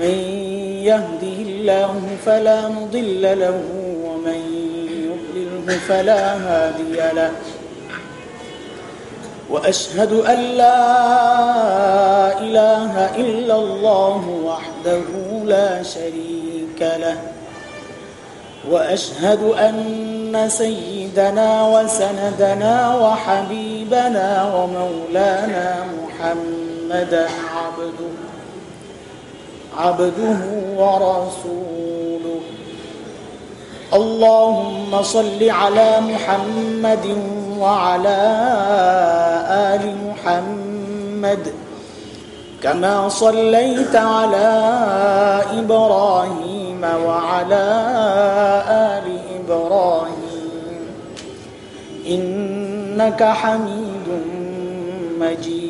من يهده الله فلا مضل له ومن يضلله فلا هادي له. وأشهد أن لا إله إلا الله وحده لا شريك له. وأشهد أن سيدنا وسندنا وحبيبنا ومولانا محمدا عبده عبده ورسوله. اللهم صل على محمد وعلى آل محمد. كما صليت على إبراهيم وعلى آل إبراهيم. إنك حميد مجيد.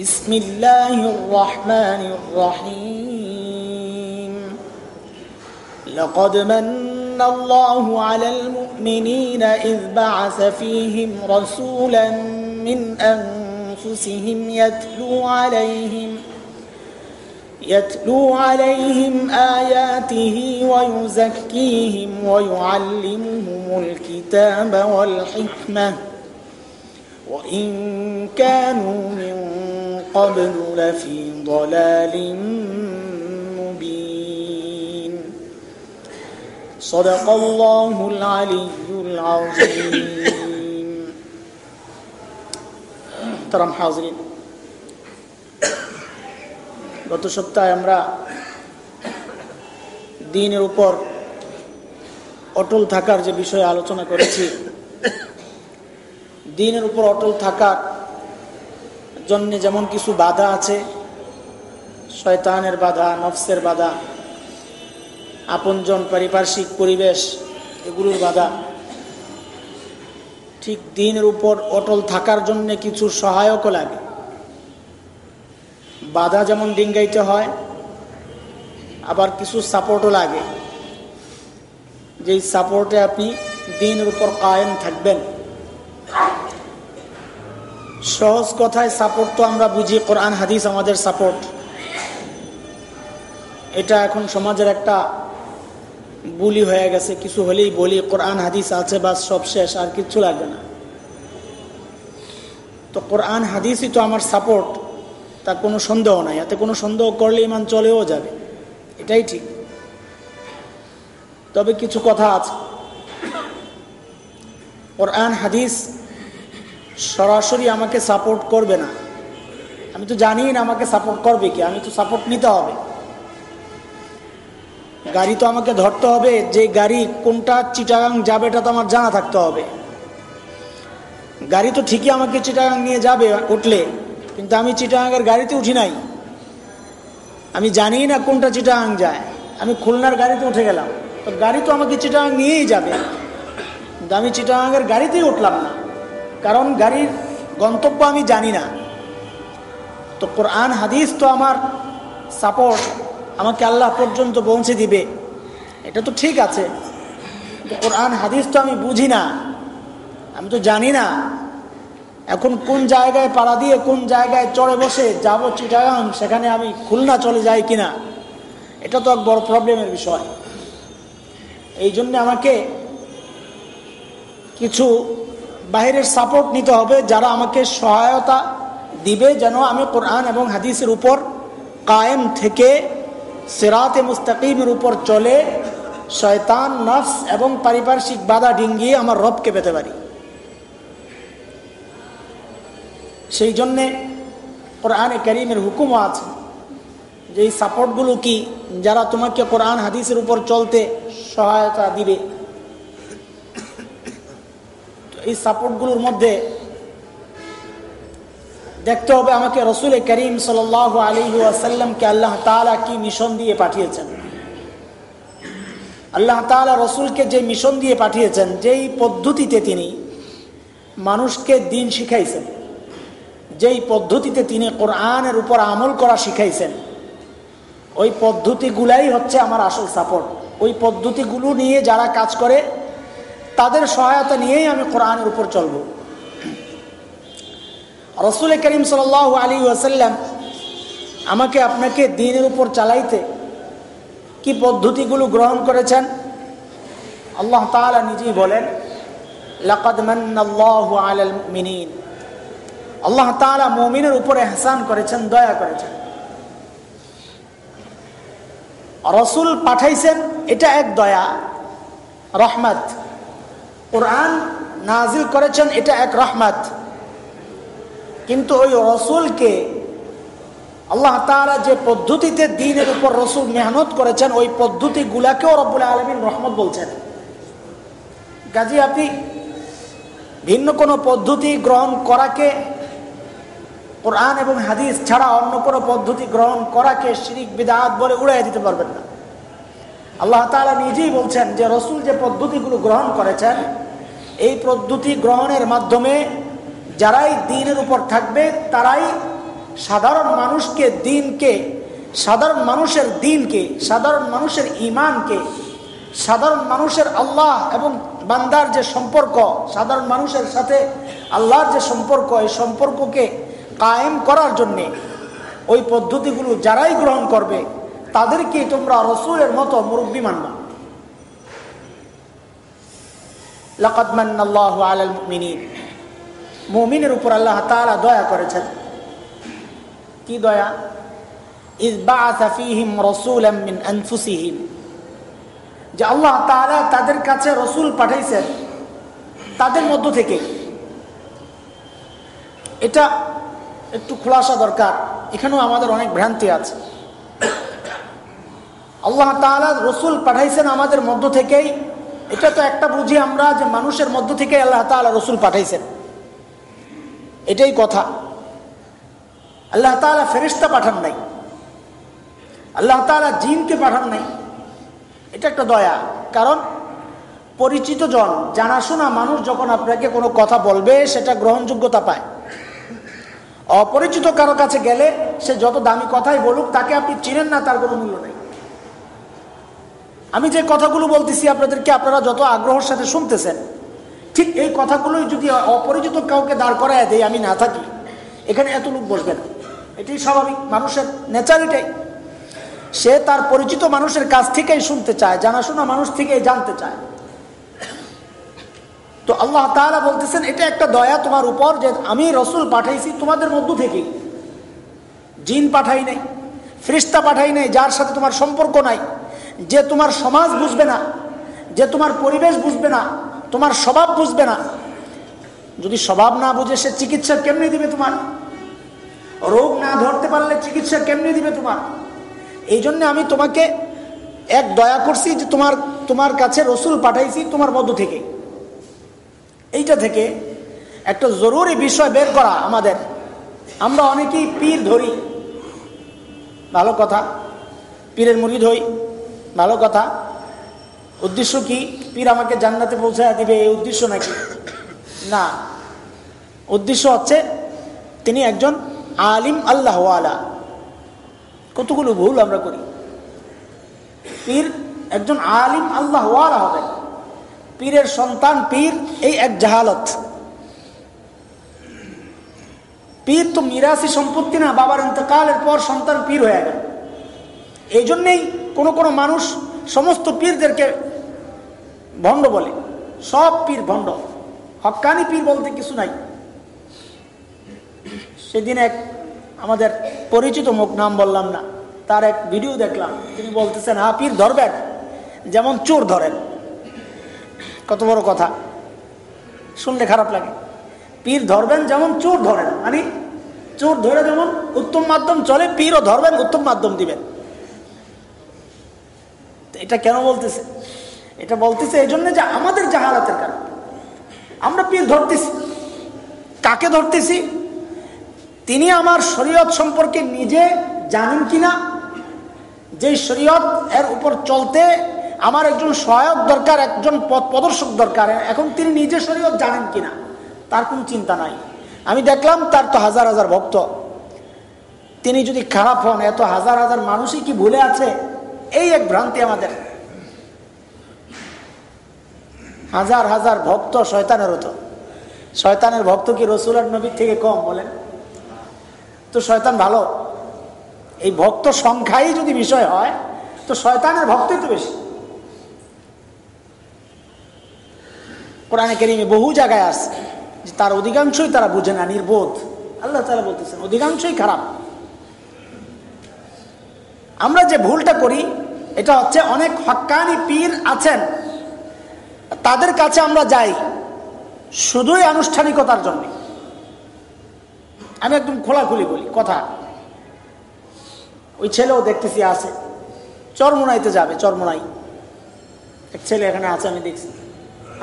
بسم الله الرحمن الرحيم. لقد من الله على المؤمنين إذ بعث فيهم رسولا من أنفسهم يتلو عليهم يتلو عليهم آياته ويزكيهم ويعلمهم الكتاب والحكمة. وإن كانوا من قبل لفي ضلال مبين صدق الله العلي العظيم ترم حاضرين গত সপ্তাহে আমরা দিনের উপর অটল থাকার যে বিষয়ে আলোচনা করেছি দিনের উপর অটল থাকার জন্য যেমন কিছু বাধা আছে, শয়তানের বাধা, নফসের বাধা, আপনজন পারিপার্শ্বিক পরিবেশ, এগুলোর বাধা। ঠিক দিনের উপর অটল থাকার জন্য কিছু সহায়কও লাগে। বাধা যেমন ডিঙ্গাইতে হয়, আবার কিছু সাপোর্টও লাগে। যেই সাপোর্টে আপনি দিনের উপর কায়েম থাকবেন। সহজ কথায় সাপোর্ট তো আমরা বুঝি, কোরআন, হাদিস আমাদের সাপোর্ট এটা এখন সমাজের একটা বুলি হয়ে গেছে, কিছু হলেই বলি, কোরআন, হাদিস আছে বা সব শেষ, আর কিচ্ছু লাগবে না। তো কোরআন, হাদিসই তো আমার সাপোর্ট তার কোনো সন্দেহ নাই। এতে কোনো সন্দেহ করলে ইমান চলেও যাবে। এটাই ঠিক। তবে কিছু কথা আছে। কোরআন, হাদিস সরাসরি আমাকে সাপোর্ট করবে না। আমি তো জানি না আমাকে সাপোর্ট করবে কি, আমি তো সাপোর্ট নিতে হবে। গাড়ি তো আমাকে ধরতে হবে, যে গাড়ি কোনটা চিটাগাং যাবে এটা তো আমার জানা থাকতে হবে। গাড়ি তো ঠিকই আমাকে চিটাগাং নিয়ে যাবে উঠলে, কিন্তু আমি চিটাগাংয়ের গাড়িতে উঠি নাই। আমি জানি না কোনটা চিটাগাং যায়। আমি খুলনার গাড়িতে উঠে গেলাম। তো গাড়ি তো আমাকে চিটাগাং নিয়েই যাবে। কিন্তু আমি চিটাগাংয়ের গাড়িতেই উঠলাম না। কারণ গাড়ির গন্তব্য আমি জানি না। তো কোরআন, হাদিস তো আমার সাপোর্ট আমাকে আল্লাহ পর্যন্ত পৌঁছে দিবে। এটা তো ঠিক আছে। কোরআন, হাদিস তো আমি বুঝি না। আমি তো জানি না এখন কোন জায়গায় পাড়া দিয়ে কোন জায়গায় চড়ে বসে যাব চিটাগাং, সেখানে আমি খুলনা চলে যাই কিনা? এটা তো এক বড় প্রবলেমের বিষয়। এই জন্য আমাকে কিছু বাইরের সাপোর্ট নিতে হবে, যারা আমাকে সহায়তা দিবে যেন আমি কোরআন এবং হাদিসের উপর কায়েম থেকে সেরাতে মুস্তাকিমের উপর চলে, শয়তান, নফস এবং পারিপার্শ্বিক বাধা ডিঙ্গিয়ে আমার রবকে পেতে পারি। সেই জন্যে কোরআনে করিমের হুকুমও আছে যে এই সাপোর্টগুলো কি, যারা তোমাকে কোরআন হাদিসের উপর চলতে সহায়তা দিবে। এই সাপোর্টগুলোর মধ্যে দেখতে হবে আমাকে রসুল করিম সাল আলী আসাল্লামকে আল্লাহ তালা কি মিশন দিয়ে পাঠিয়েছেন। আল্লাহ তালা রসুলকে যে মিশন দিয়ে পাঠিয়েছেন, যেই পদ্ধতিতে তিনি মানুষকে দিন শিখাইছেন, যেই পদ্ধতিতে তিনি কোরআনের উপর আমল করা শিখাইছেন, ওই পদ্ধতিগুলাই হচ্ছে আমার আসল সাপোর্ট ওই পদ্ধতিগুলো নিয়ে যারা কাজ করে তাদের সহায়তা নিয়েই আমি কোরআনের উপর চলব। রসুল করিম সাল আলী ওয়াসাল্লাম আমাকে আপনাকে দিনের উপর চালাইতে কি পদ্ধতিগুলো গ্রহণ করেছেন? আল্লাহ তালা নিজেই বলেন আল্লাহ তালা মুমিনের উপরে এহসান করেছেন, দয়া করেছেন। রসুল পাঠাইছেন, এটা এক দয়া, রহমত। কোরআন নাজিল করেছেন, এটা এক রহমত। কিন্তু ওই রসুলকে আল্লাহ তালা যে পদ্ধতিতে দিনের উপর রসুল মেহনত করেছেন, ওই পদ্ধতিগুলাকেও রব্বুল আলমিন রহমত বলছেন। গাজী আপনি ভিন্ন কোনো পদ্ধতি গ্রহণ করাকে, কোরআন এবং হাদিস ছাড়া অন্য কোনো পদ্ধতি গ্রহণ করাকে শিরিক, বিদাত বলে উড়াই দিতে পারবেন না। আল্লাহ তালা নিজেই বলছেন যে রসুল যে পদ্ধতিগুলো গ্রহণ করেছেন, এই পদ্ধতি গ্রহণের মাধ্যমে যারাই দিনের উপর থাকবে, তারাই সাধারণ মানুষকে দিনকে সাধারণ মানুষের দিনকে সাধারণ মানুষের ইমানকে সাধারণ মানুষের আল্লাহ এবং বান্দার যে সম্পর্ক, সাধারণ মানুষের সাথে আল্লাহর যে সম্পর্ক, এই সম্পর্ককে কায়েম করার জন্যে ওই পদ্ধতিগুলো যারাই গ্রহণ করবে তাদেরকে তোমরা রসুলের মতো মুরব্বী মানবা। মুমিনের উপর আল্লাহ তালা দয়া করেছেন। কি দয়া? যে আল্লাহ তাদের কাছে রসুল পাঠাইছেন তাদের মধ্য থেকে। এটা একটু খোলাসা দরকার। এখানেও আমাদের অনেক ভ্রান্তি আছে। আল্লাহ তালা রসুল পাঠাইছেন আমাদের মধ্য থেকেই। এটা তো একটা বুঝি আমরা যে মানুষের মধ্য থেকে আল্লাহ তালা রসুল পাঠাইছেন। এটাই কথা। আল্লাহ তালা ফেরিস্তা পাঠান নাই। আল্লাহ তালা জিনকে পাঠান নাই। এটা একটা দয়া। কারণ পরিচিত জন, জানাশোনা মানুষ যখন আপনাকে কোনো কথা বলবে, সেটা গ্রহণযোগ্যতা পায়। অপরিচিত কারও কাছে গেলে সে যত দামি কথাই বলুক, তাকে আপনি চিনেন না, তার কোনো মূল্য নেই। আমি যে কথাগুলো বলতেছি আপনাদেরকে আপনারা যত আগ্রহের সাথে শুনতেছেন, ঠিক এই কথাগুলোই যদি অপরিচিত কাউকে দাঁড় করায় দেয় আমি না থাকি। এখানে এত লোক বসবে না। এটাই স্বাভাবিক, মানুষের নেচার এটাই। সে তার পরিচিত মানুষের কাছ থেকেই শুনতে চায়, জানাশোনা মানুষ থেকেই জানতে চায়। তো আল্লাহ তালা বলতেছেন, এটা একটা দয়া তোমার উপর যে আমি রসুল পাঠাইছি তোমাদের মধ্য থেকেই। জিন পাঠাই নাই ফ্রিস্তা পাঠাই নাই, যার সাথে তোমার সম্পর্ক নাই। যে তোমার সমাজ বুঝবে না, যে তোমার পরিবেশ বুঝবে না, তোমার স্বভাব বুঝবে না, যদি স্বভাব না বুঝে সে চিকিৎসা কেমনি দিবে তোমার? রোগ না ধরতে পারলে চিকিৎসা কেমনি দিবে তোমার? এই জন্য আমি তোমাকে এক দয়া করছি যে তোমার তোমার কাছে রসুল পাঠাইছি তোমার মধ্য থেকে। এইটা থেকে একটা জরুরি বিষয় বের করা আমাদের। আমরা অনেকেই পীর ধরি। ভালো কথা, পীরের মুড়ি ধই ভালো কথা। উদ্দেশ্য কি? পীর আমাকে জান্নাতে পৌঁছায় দিবে এই উদ্দেশ্য নাকি? না। উদ্দেশ্য হচ্ছে তিনি একজন আলিম আল্লাহ আলা কতগুলো ভুল আমরা করি। পীর একজন আলিম আল্লাহ আলা হবে পীরের সন্তান পীর, এই এক জাহালত। পীর তো মিরাসি সম্পত্তি না, বাবার ইন্তকালের পর সন্তান পীর হয়ে গেল। এই জন্যেই কোনো কোনো মানুষ সমস্ত পীরদেরকে ভণ্ড বলে। সব পীর ভণ্ড। হকানি পীর বলতে কিছু নাই। সেদিন এক আমাদের পরিচিত মুখ নাম বললাম না, তার এক ভিডিও দেখলাম। তিনি বলতেছেন হা পীর ধরবেন, যেমন চোর ধরেন। কত বড় কথা। শুনলে খারাপ লাগে। পীর ধরবেন, যেমন চোর ধরেন। মানে চোর ধরে যেমন উত্তম মাধ্যম চলে, পীরও ধরবেন, উত্তম মাধ্যম দিবেন। এটা কেন বলতেছে? এটা বলতেছে এই জন্য যে আমাদের জাহালাতের কারণ। আমরা পীর ধরতেছি। কাকে ধরতেছি? তিনি আমার শরীয়ত সম্পর্কে নিজে জানেন কিনা? যে শরীয়ত এর উপর চলতে আমার একজন সহায়ক দরকার, একজন পথ প্রদর্শক দরকার, এখন তিনি নিজে শরীয়ত জানেন কিনা? তার কোনো চিন্তা নাই। আমি দেখলাম তার তো হাজার হাজার ভক্ত। তিনি যদি খারাপ হন, এত হাজার হাজার মানুষই কি ভুলে আছে? এই এক ভ্রান্তি আমাদের। হাজার হাজার ভক্ত শয়তানের হতো শয়তানের ভক্ত কি রসুলের নবীর থেকে কম বলেন? তো শয়তান ভালো। এই ভক্ত সংখ্যাই যদি বিষয় হয়, তো শয়তানের ভক্তই তো বেশি। কোরআনে কেরিমে বহু জায়গায় আছে যে তার অধিকাংশই তারা বুঝে না, নির্বোধ। আল্লাহ তালা বলতেছেন, অধিকাংশই খারাপ। আমরা যে ভুলটা করি, এটা হচ্ছে অনেক হক্কানি পীর আছেন। তাদের কাছে আমরা যাই, শুধুই আনুষ্ঠানিকতার জন্য। আমি একদম খোলাখুলি বলি, কথা। ওই ছেলেও দেখতেছি আছে। চরমোনাইতে যাবে, চরমোনাই। এক ছেলে এখানে আছে, আমি দেখছি।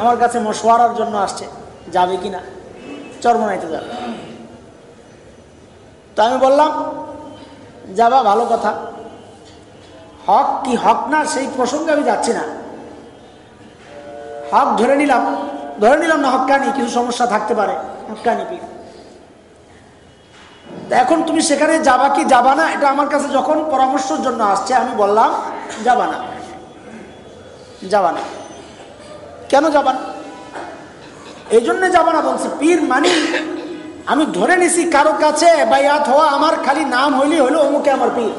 আমার কাছে মশওয়ারার জন্য আসছে, যাবে কি না চরমোনাইতে যাবে। তো আমি বললাম, যাবা, ভালো কথা। হক কি হক না, সেই প্রসঙ্গে আমি যাচ্ছি না। হক ধরে নিলাম ধরে নিলাম না হকানি, কিছু সমস্যা থাকতে পারে, হকানি পীর। এখন তুমি সেখানে যাবা কি যাবা না, এটা আমার কাছে যখন পরামর্শের জন্য আসছে, আমি বললাম, যাবা না। যাবা না। কেন যাবা না? এই জন্য যাবা না বলছি, পীর মানি আমি ধরে নিছি কারও কাছে বাইয়াত হওয়া আমার খালি নাম হইলে হইল অমুকে আমার পীর।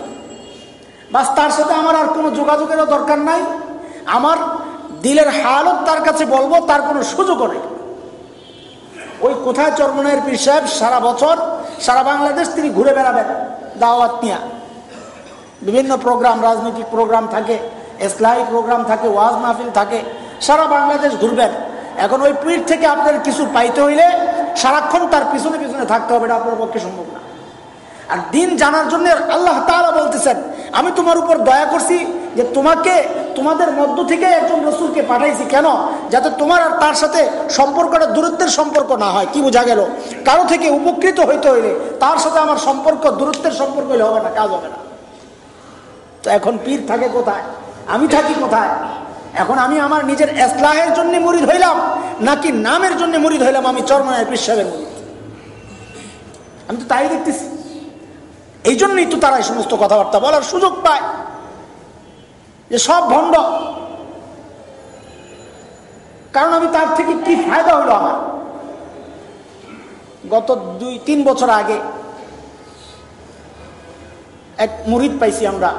বাস তার সাথে আমার আর কোনো যোগাযোগেরও দরকার নাই। আমার দিলের হালত তার কাছে বলব, তার কোনো সুযোগও নেই। ওই কোথায় চরমনের পীর সাহেব? সারা বছর সারা বাংলাদেশ তিনি ঘুরে বেড়াবেন, দাওয়াত নিয়ে। বিভিন্ন প্রোগ্রাম, রাজনৈতিক প্রোগ্রাম থাকে, ইসলাহী প্রোগ্রাম থাকে, ওয়াজ মাহফিল থাকে, সারা বাংলাদেশ ঘুরবেন। এখন ওই পীর থেকে আপনার কিছু পাইতে হইলে সারাক্ষণ তার পিছনে পিছনে থাকতে হবে, এটা আপনার পক্ষে সম্ভব না। আর দিন জানার জন্য আল্লাহ তালা বলতেছেন, আমি তোমার উপর দয়া করছি যে তোমাকে, তোমাদের মধ্য থেকে একজন রসুলকে পাঠাইছি। কেন? যাতে তোমার আর তার সাথে সম্পর্কটা দূরত্বের সম্পর্ক না হয়। কি বোঝা গেল? কারও থেকে উপকৃত হইতে হইলে তার সাথে আমার সম্পর্ক দূরত্বের সম্পর্ক হইলে হবে না, কাজ হবে না। তো এখন পীর থাকে কোথায়? আমি থাকি কোথায়? এখন আমি আমার নিজের এসলাহের জন্য মুড়িদ হইলাম, নাকি নামের জন্য মুড়িদ হইলাম? আমি চরমানের পীর মুড়িদ আমি তো তাই দেখতেছি। এই জন্যই তো তারা এই সমস্ত কথাবার্তা বলার সুযোগ পায় যে সব ভণ্ড। কারণ আমি তার থেকে কি ফায়দা হলো আমার? গত দুই, তিন বছর আগে এক মুরিদ পাইছি আমরা।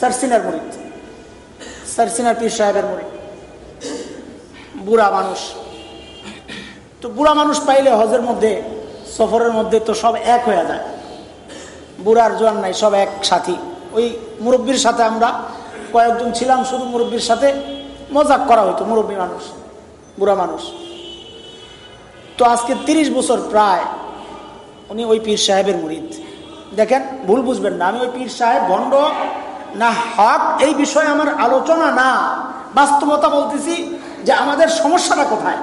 সারসিনার মুরিদ। সারসিনার পীর সাহেবের মুরিদ। বুড়া মানুষ। তো বুড়া মানুষ পাইলে হজের মধ্যে সফরের মধ্যে তো সব এক হয়ে যায়। বুড়ার জোয়ান নাই, সব এক সাথী। ওই মুরব্বীর সাথে আমরা কয়েকজন ছিলাম, শুধু মুরব্বীর সাথে মজাক করা হতো মুরব্বী মানুষ, বুড়া মানুষ। তো আজকে ৩০ বছর প্রায় উনি ওই পীর সাহেবের মুরিদ। দেখেন, ভুল বুঝবেন না, আমি ওই পীর সাহেব ভণ্ড না হক, এই বিষয়ে আমার আলোচনা না। বাস্তবতা বলতেছি যে আমাদের সমস্যাটা কোথায়?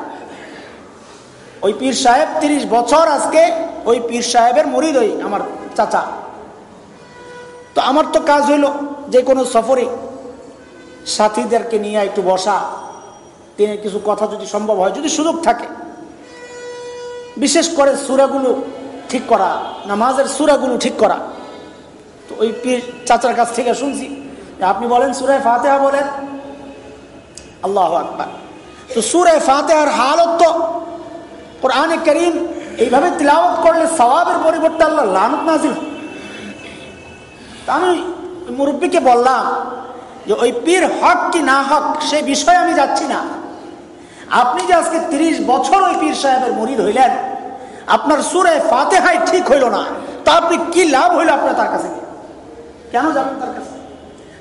ওই পীর সাহেব ৩০ বছর আজকে ওই পীর সাহেবের মুরিদ ওই আমার চাচা। তো আমার তো কাজ হইল যে কোনো সফরে সাথীদেরকে নিয়ে একটু বসা, তিনি কিছু কথা যদি সম্ভব হয়, যদি সুযোগ থাকে। বিশেষ করে সুরাগুলো ঠিক করা, নামাজের সুরাগুলো ঠিক করা। তো ওই পীর চাচার কাছ থেকে শুনছি আপনি বলেন সুরায় ফাতেহা বলেন। আল্লাহ আকবার। তো সুরায় ফাতেহার হালত তো কোরআনে করিম এইভাবে তিলাওয়াত করলে সবাবের পরিবর্তে আল্লাহ লানত নাজিল আমি মুরব্বীকে বললাম যে ওই পীর হক কি না হক সে বিষয়ে আমি যাচ্ছি না। আপনি যে আজকে ৩০ বছর ওই পীর সাহেবের মরিদ হইলেন আপনার সুরে ফাতে ফাতেহাই ঠিক হইল না, তা আপনি কি লাভ হইল আপনার তার কাছে? কেন যাবেন তার কাছে?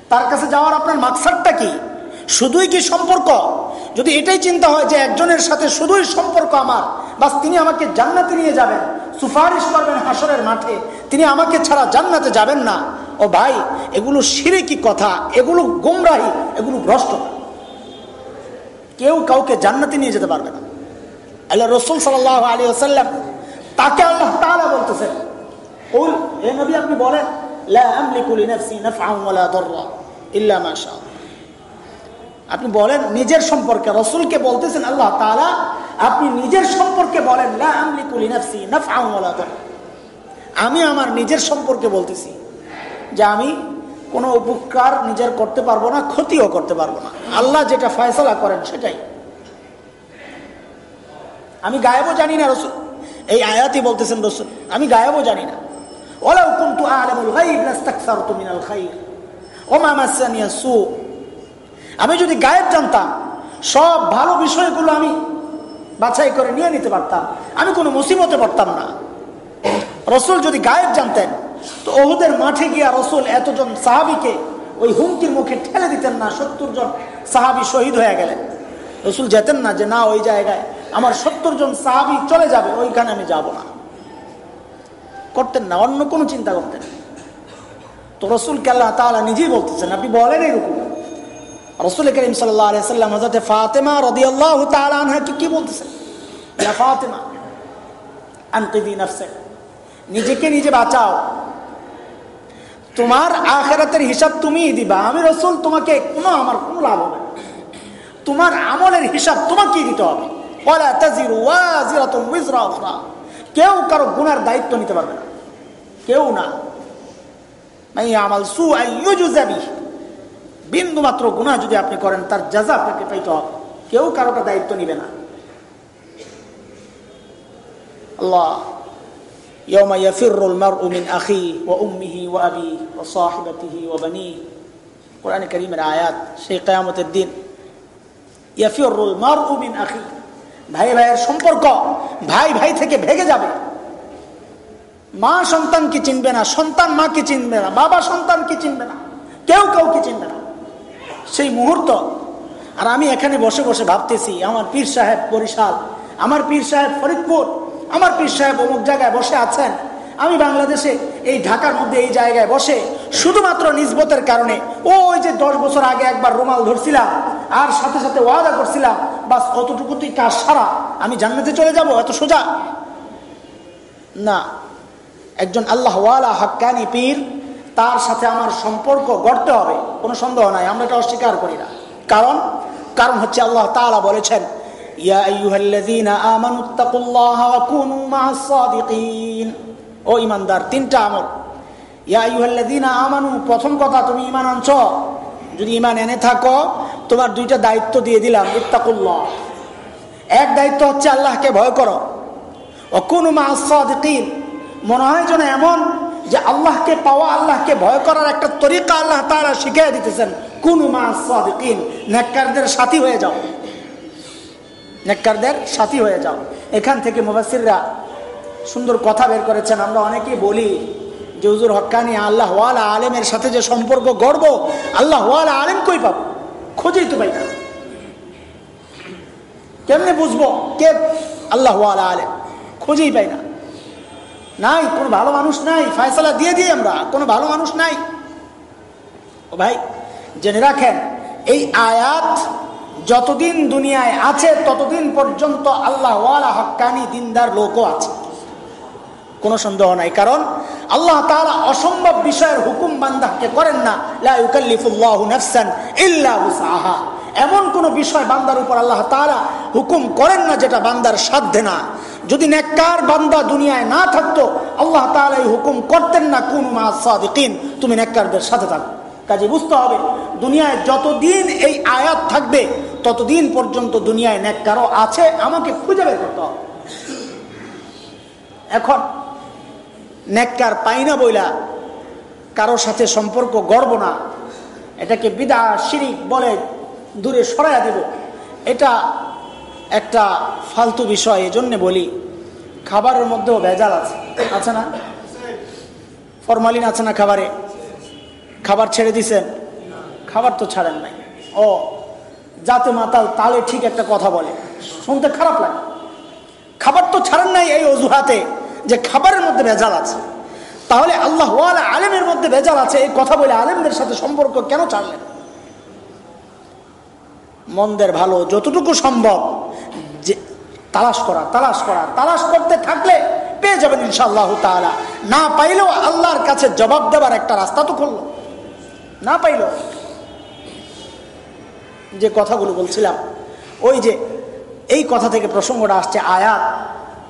তার কাছে যাওয়ার আপনার মাকসারটা কি? শুধুই কি সম্পর্ক? যদি এটাই চিন্তা হয় যে একজনের সাথে শুধুই সম্পর্ক আমার, বাস তিনি আমাকে জান্নাতে নিয়ে যাবেন, সুপারিশ করবেন হাসরের মাঠে, তিনি আমাকে ছাড়া জান্নাতে যাবেন না। ও ভাই, এগুলো সিরে কি কথা, এগুলো গুমরাহি, এগুলো ভ্রষ্ট। কেউ কাউকে জান্নাতে নিয়ে যেতে পারবে না। আল্লাহ রসুল সাল আলী আসাল্লাম তাকে আল্লাহ তালা বলতেছেন কুল, হে নবী, আপনি বলেন ইল্লা মা আপনি বলেন নিজের সম্পর্কে, রসুলকে বলতেছেন আল্লাহ তাআলা, আপনি নিজের সম্পর্কে বলেন আমি আমার নিজের সম্পর্কে বলতেছি যে আমি কোনো উপকার নিজের করতে পারব না, ক্ষতিও করতে পারব না। আল্লাহ যেটা ফয়সলা করেন সেটাই। আমি গায়েবও জানি না রসুল, এই আয়াতই বলতেছেন রসুল, আমি গায়েবও জানি না। ওলাউ কুনতু আলামুল গায়ব লাস্তাকসারতু মিনাল সু। আমি যদি গায়েব জানতাম, সব ভালো বিষয়গুলো আমি বাছাই করে নিয়ে নিতে পারতাম। আমি কোনো মুসিবতে পড়তাম না। রসুল যদি গায়েব জানতেন, তো ওহুদের মাঠে গিয়া রসুল এতজন সাহাবিকে ওই হুমকির মুখে ঠেলে দিতেন না, সত্তর জন সাহাবি শহীদ হয়ে গেলেন। রসুল যেতেন না যে, না, ওই জায়গায় আমার সত্তর জন সাহাবি চলে যাবে, ওইখানে আমি যাব না। করতেন না, অন্য কোনো চিন্তা করতেন। তো রসুল আল্লাহ তালা নিজেই বলতেছেন, আপনি বলেন এরকম। রসুল করিম সাল্লাম হজরত ফাতেমা রদি আল্লাহ তালাকে কি বলতেছেন ফাতেমা আনকিদি নিজেকে নিজে বাঁচাও। তোমার আখেরাতের হিসাব তুমিই দিবা। আমি রসুল তোমাকে কোনো আমার কোনো লাভ হবে তোমার আমলের হিসাব তোমাকেই দিতে হবে। কেউ কারও গুনার দায়িত্ব নিতে পারবে না। কেউ না। আমাল সু আই বিন্দু মাত্র গুণা যদি আপনি করেন তার যাজা আপনাকে পাইতে হবে কেউ কারোটা দায়িত্ব নিবে না আল্লাহ يوم يفر المرء من أخيه وأمه وأبيه وصاحبته وبنيه কোরআন করিমের আয়াত সেই কেয়ামতের দিন ইয়াফিরুল মারউ মিন আখি ভাই ভাইয়ের সম্পর্ক ভাই ভাই থেকে ভেগে যাবে মা সন্তানকে চিনবে না সন্তান মাকে চিনবে না বাবা সন্তানকে চিনবে না কেউ কাউকে চিনবে না সেই মুহূর্ত। আর আমি এখানে বসে বসে ভাবতেছি, আমার পীর সাহেব বরিশাল, আমার পীর সাহেব ফরিদপুর, আমার পীর সাহেব অমুক জায়গায় বসে আছেন। আমি বাংলাদেশে এই ঢাকার মধ্যে এই জায়গায় বসে শুধুমাত্র নিজবতের কারণে ও ওই যে দশ বছর আগে একবার রুমাল ধরছিলাম, আর সাথে সাথে ওয়াদা করছিলাম, বাস অতটুকুতেই কাজ সারা, আমি জান্নাতে চলে যাব, এত সোজা। না, একজন আল্লাহ ওয়ালা হাক্কানি পীর তার সাথে আমার সম্পর্ক গড়তে হবে, কোনো সন্দেহ নাই, আমরা এটা অস্বীকার করি না। কারণ কারণ হচ্ছে আল্লাহ তালা বলেছেন ও ইমানদার তিনটা আমল। ইয়া আমানু, প্রথম কথা তুমি ইমান আনছ। যদি ইমান এনে থাকো, তোমার দুইটা দায়িত্ব দিয়ে দিলাম, ইত্তাকুল্লাহ। এক দায়িত্ব হচ্ছে আল্লাহকে ভয় করো। ও কোন মাসিন মনে হয় যেন এমন যে আল্লাহকে পাওয়া, আল্লাহকে ভয় করার একটা তরিকা আল্লাহ তারা শিখিয়ে দিতেছেন। কোন মাসিন নেককারদের সাথী হয়ে যাও। নেককারদের সাথী হয়ে যাও। এখান থেকে মুবাসিররা সুন্দর কথা বের করেছেন। আমরা অনেকেই বলি যে, হুজুর হকানি, আল্লাহ ওয়ালা আলেমের সাথে যে সম্পর্ক গড়ব, আল্লাহ ওয়ালা আলেম কই পাব? খোঁজেই তো পাই কেমনে বুঝব? কে? আল্লাহ আলেম। খোঁজেই পাই না। নাই, কোনো ভালো মানুষ নাই। ফায়সালা দিয়ে দিই আমরা, কোনো ভালো মানুষ নাই। ও ভাই, জেনে রাখেন, এই আয়াত যতদিন দুনিয়ায় আছে, ততদিন পর্যন্ত আল্লাহ হকানি দিনদার লোকও আছে। কোনো সন্দেহ নাই, কারণ আল্লাহ তালা অসম্ভব বিষয়ের হুকুম বান্দাকে করেন না আহা এমন কোন বিষয় বান্দার উপর আল্লাহ তারা হুকুম করেন না যেটা বান্দার সাধ্যে না। যদি নেককার বান্দা দুনিয়ায় না থাকতো, আল্লাহ তালা এই হুকুম করতেন না, কোন মাসাদিন তুমি নেককারদের সাথে থাকো। কাজে বুঝতে হবে, দুনিয়ায় যতদিন এই আয়াত থাকবে, ততদিন পর্যন্ত দুনিয়ায় নেককারও আছে, আমাকে খুঁজে বের করতে হবে। এখন, নেককার পাই না বইলা কারোর সাথে সম্পর্ক গড়ব না। এটাকে বিদা শিরিক বলে দূরে সরাইয়া দেব। এটা একটা ফালতু বিষয়, এজন্য বলি, খাবারের মধ্যেও ভেজাল আছে। আছে না? ফরমালিন আছে না খাবারে? খাবার ছেড়ে দিছেন? খাবার তো ছাড়েন নাই। ও, যাতে মাতাল তালে ঠিক একটা কথা বলে। শুনতে খারাপ লাগে। খাবার তো ছাড়েন নাই এই অজুহাতে, যে খাবারের মধ্যে ভেজাল আছে। তাহলে আল্লাহ আলেমের মধ্যে ভেজাল আছে, এই কথা বলে আলেমদের সাথে সম্পর্ক কেন ছাড়লেন? মন্দের ভালো, যতটুকু সম্ভব, যে তালাশ করা তালাশ করা, তালাশ করতে থাকলে পেয়ে যাবেন ইনশাআল্লাহ তালা না পাইলেও আল্লাহর কাছে জবাব দেবার একটা রাস্তা তো খুলল। না পাইল। যে কথাগুলো বলছিলাম, ওই যে এই কথা থেকে প্রসঙ্গটা আসছে, আয়াত।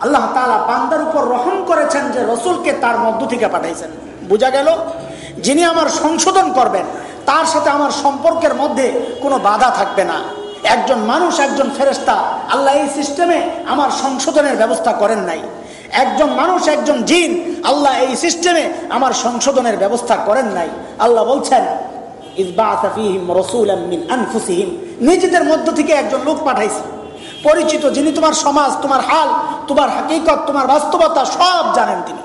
আল্লাহ তালা বান্দার উপর রহম করেছেন যে রসুলকে তার মধ্য থেকে পাঠাইছেন। বোঝা গেল, যিনি আমার সংশোধন করবেন তার সাথে আমার সম্পর্কের মধ্যে কোনো বাধা থাকবে না। একজন মানুষ, একজন ফেরেস্তা আল্লাহ এই সিস্টেমে আমার সংশোধনের ব্যবস্থা করেন নাই। একজন মানুষ, একজন জিন আল্লাহ এই সিস্টেমে আমার সংশোধনের ব্যবস্থা করেন নাই। আল্লাহ বলছেন নিজেদের মধ্য থেকে একজন লোক পাঠাইছে। পরিচিত যিনি তোমার সমাজ, তোমার হাল, তোমার হাকিকত, তোমার বাস্তবতা সব জানেন তিনি।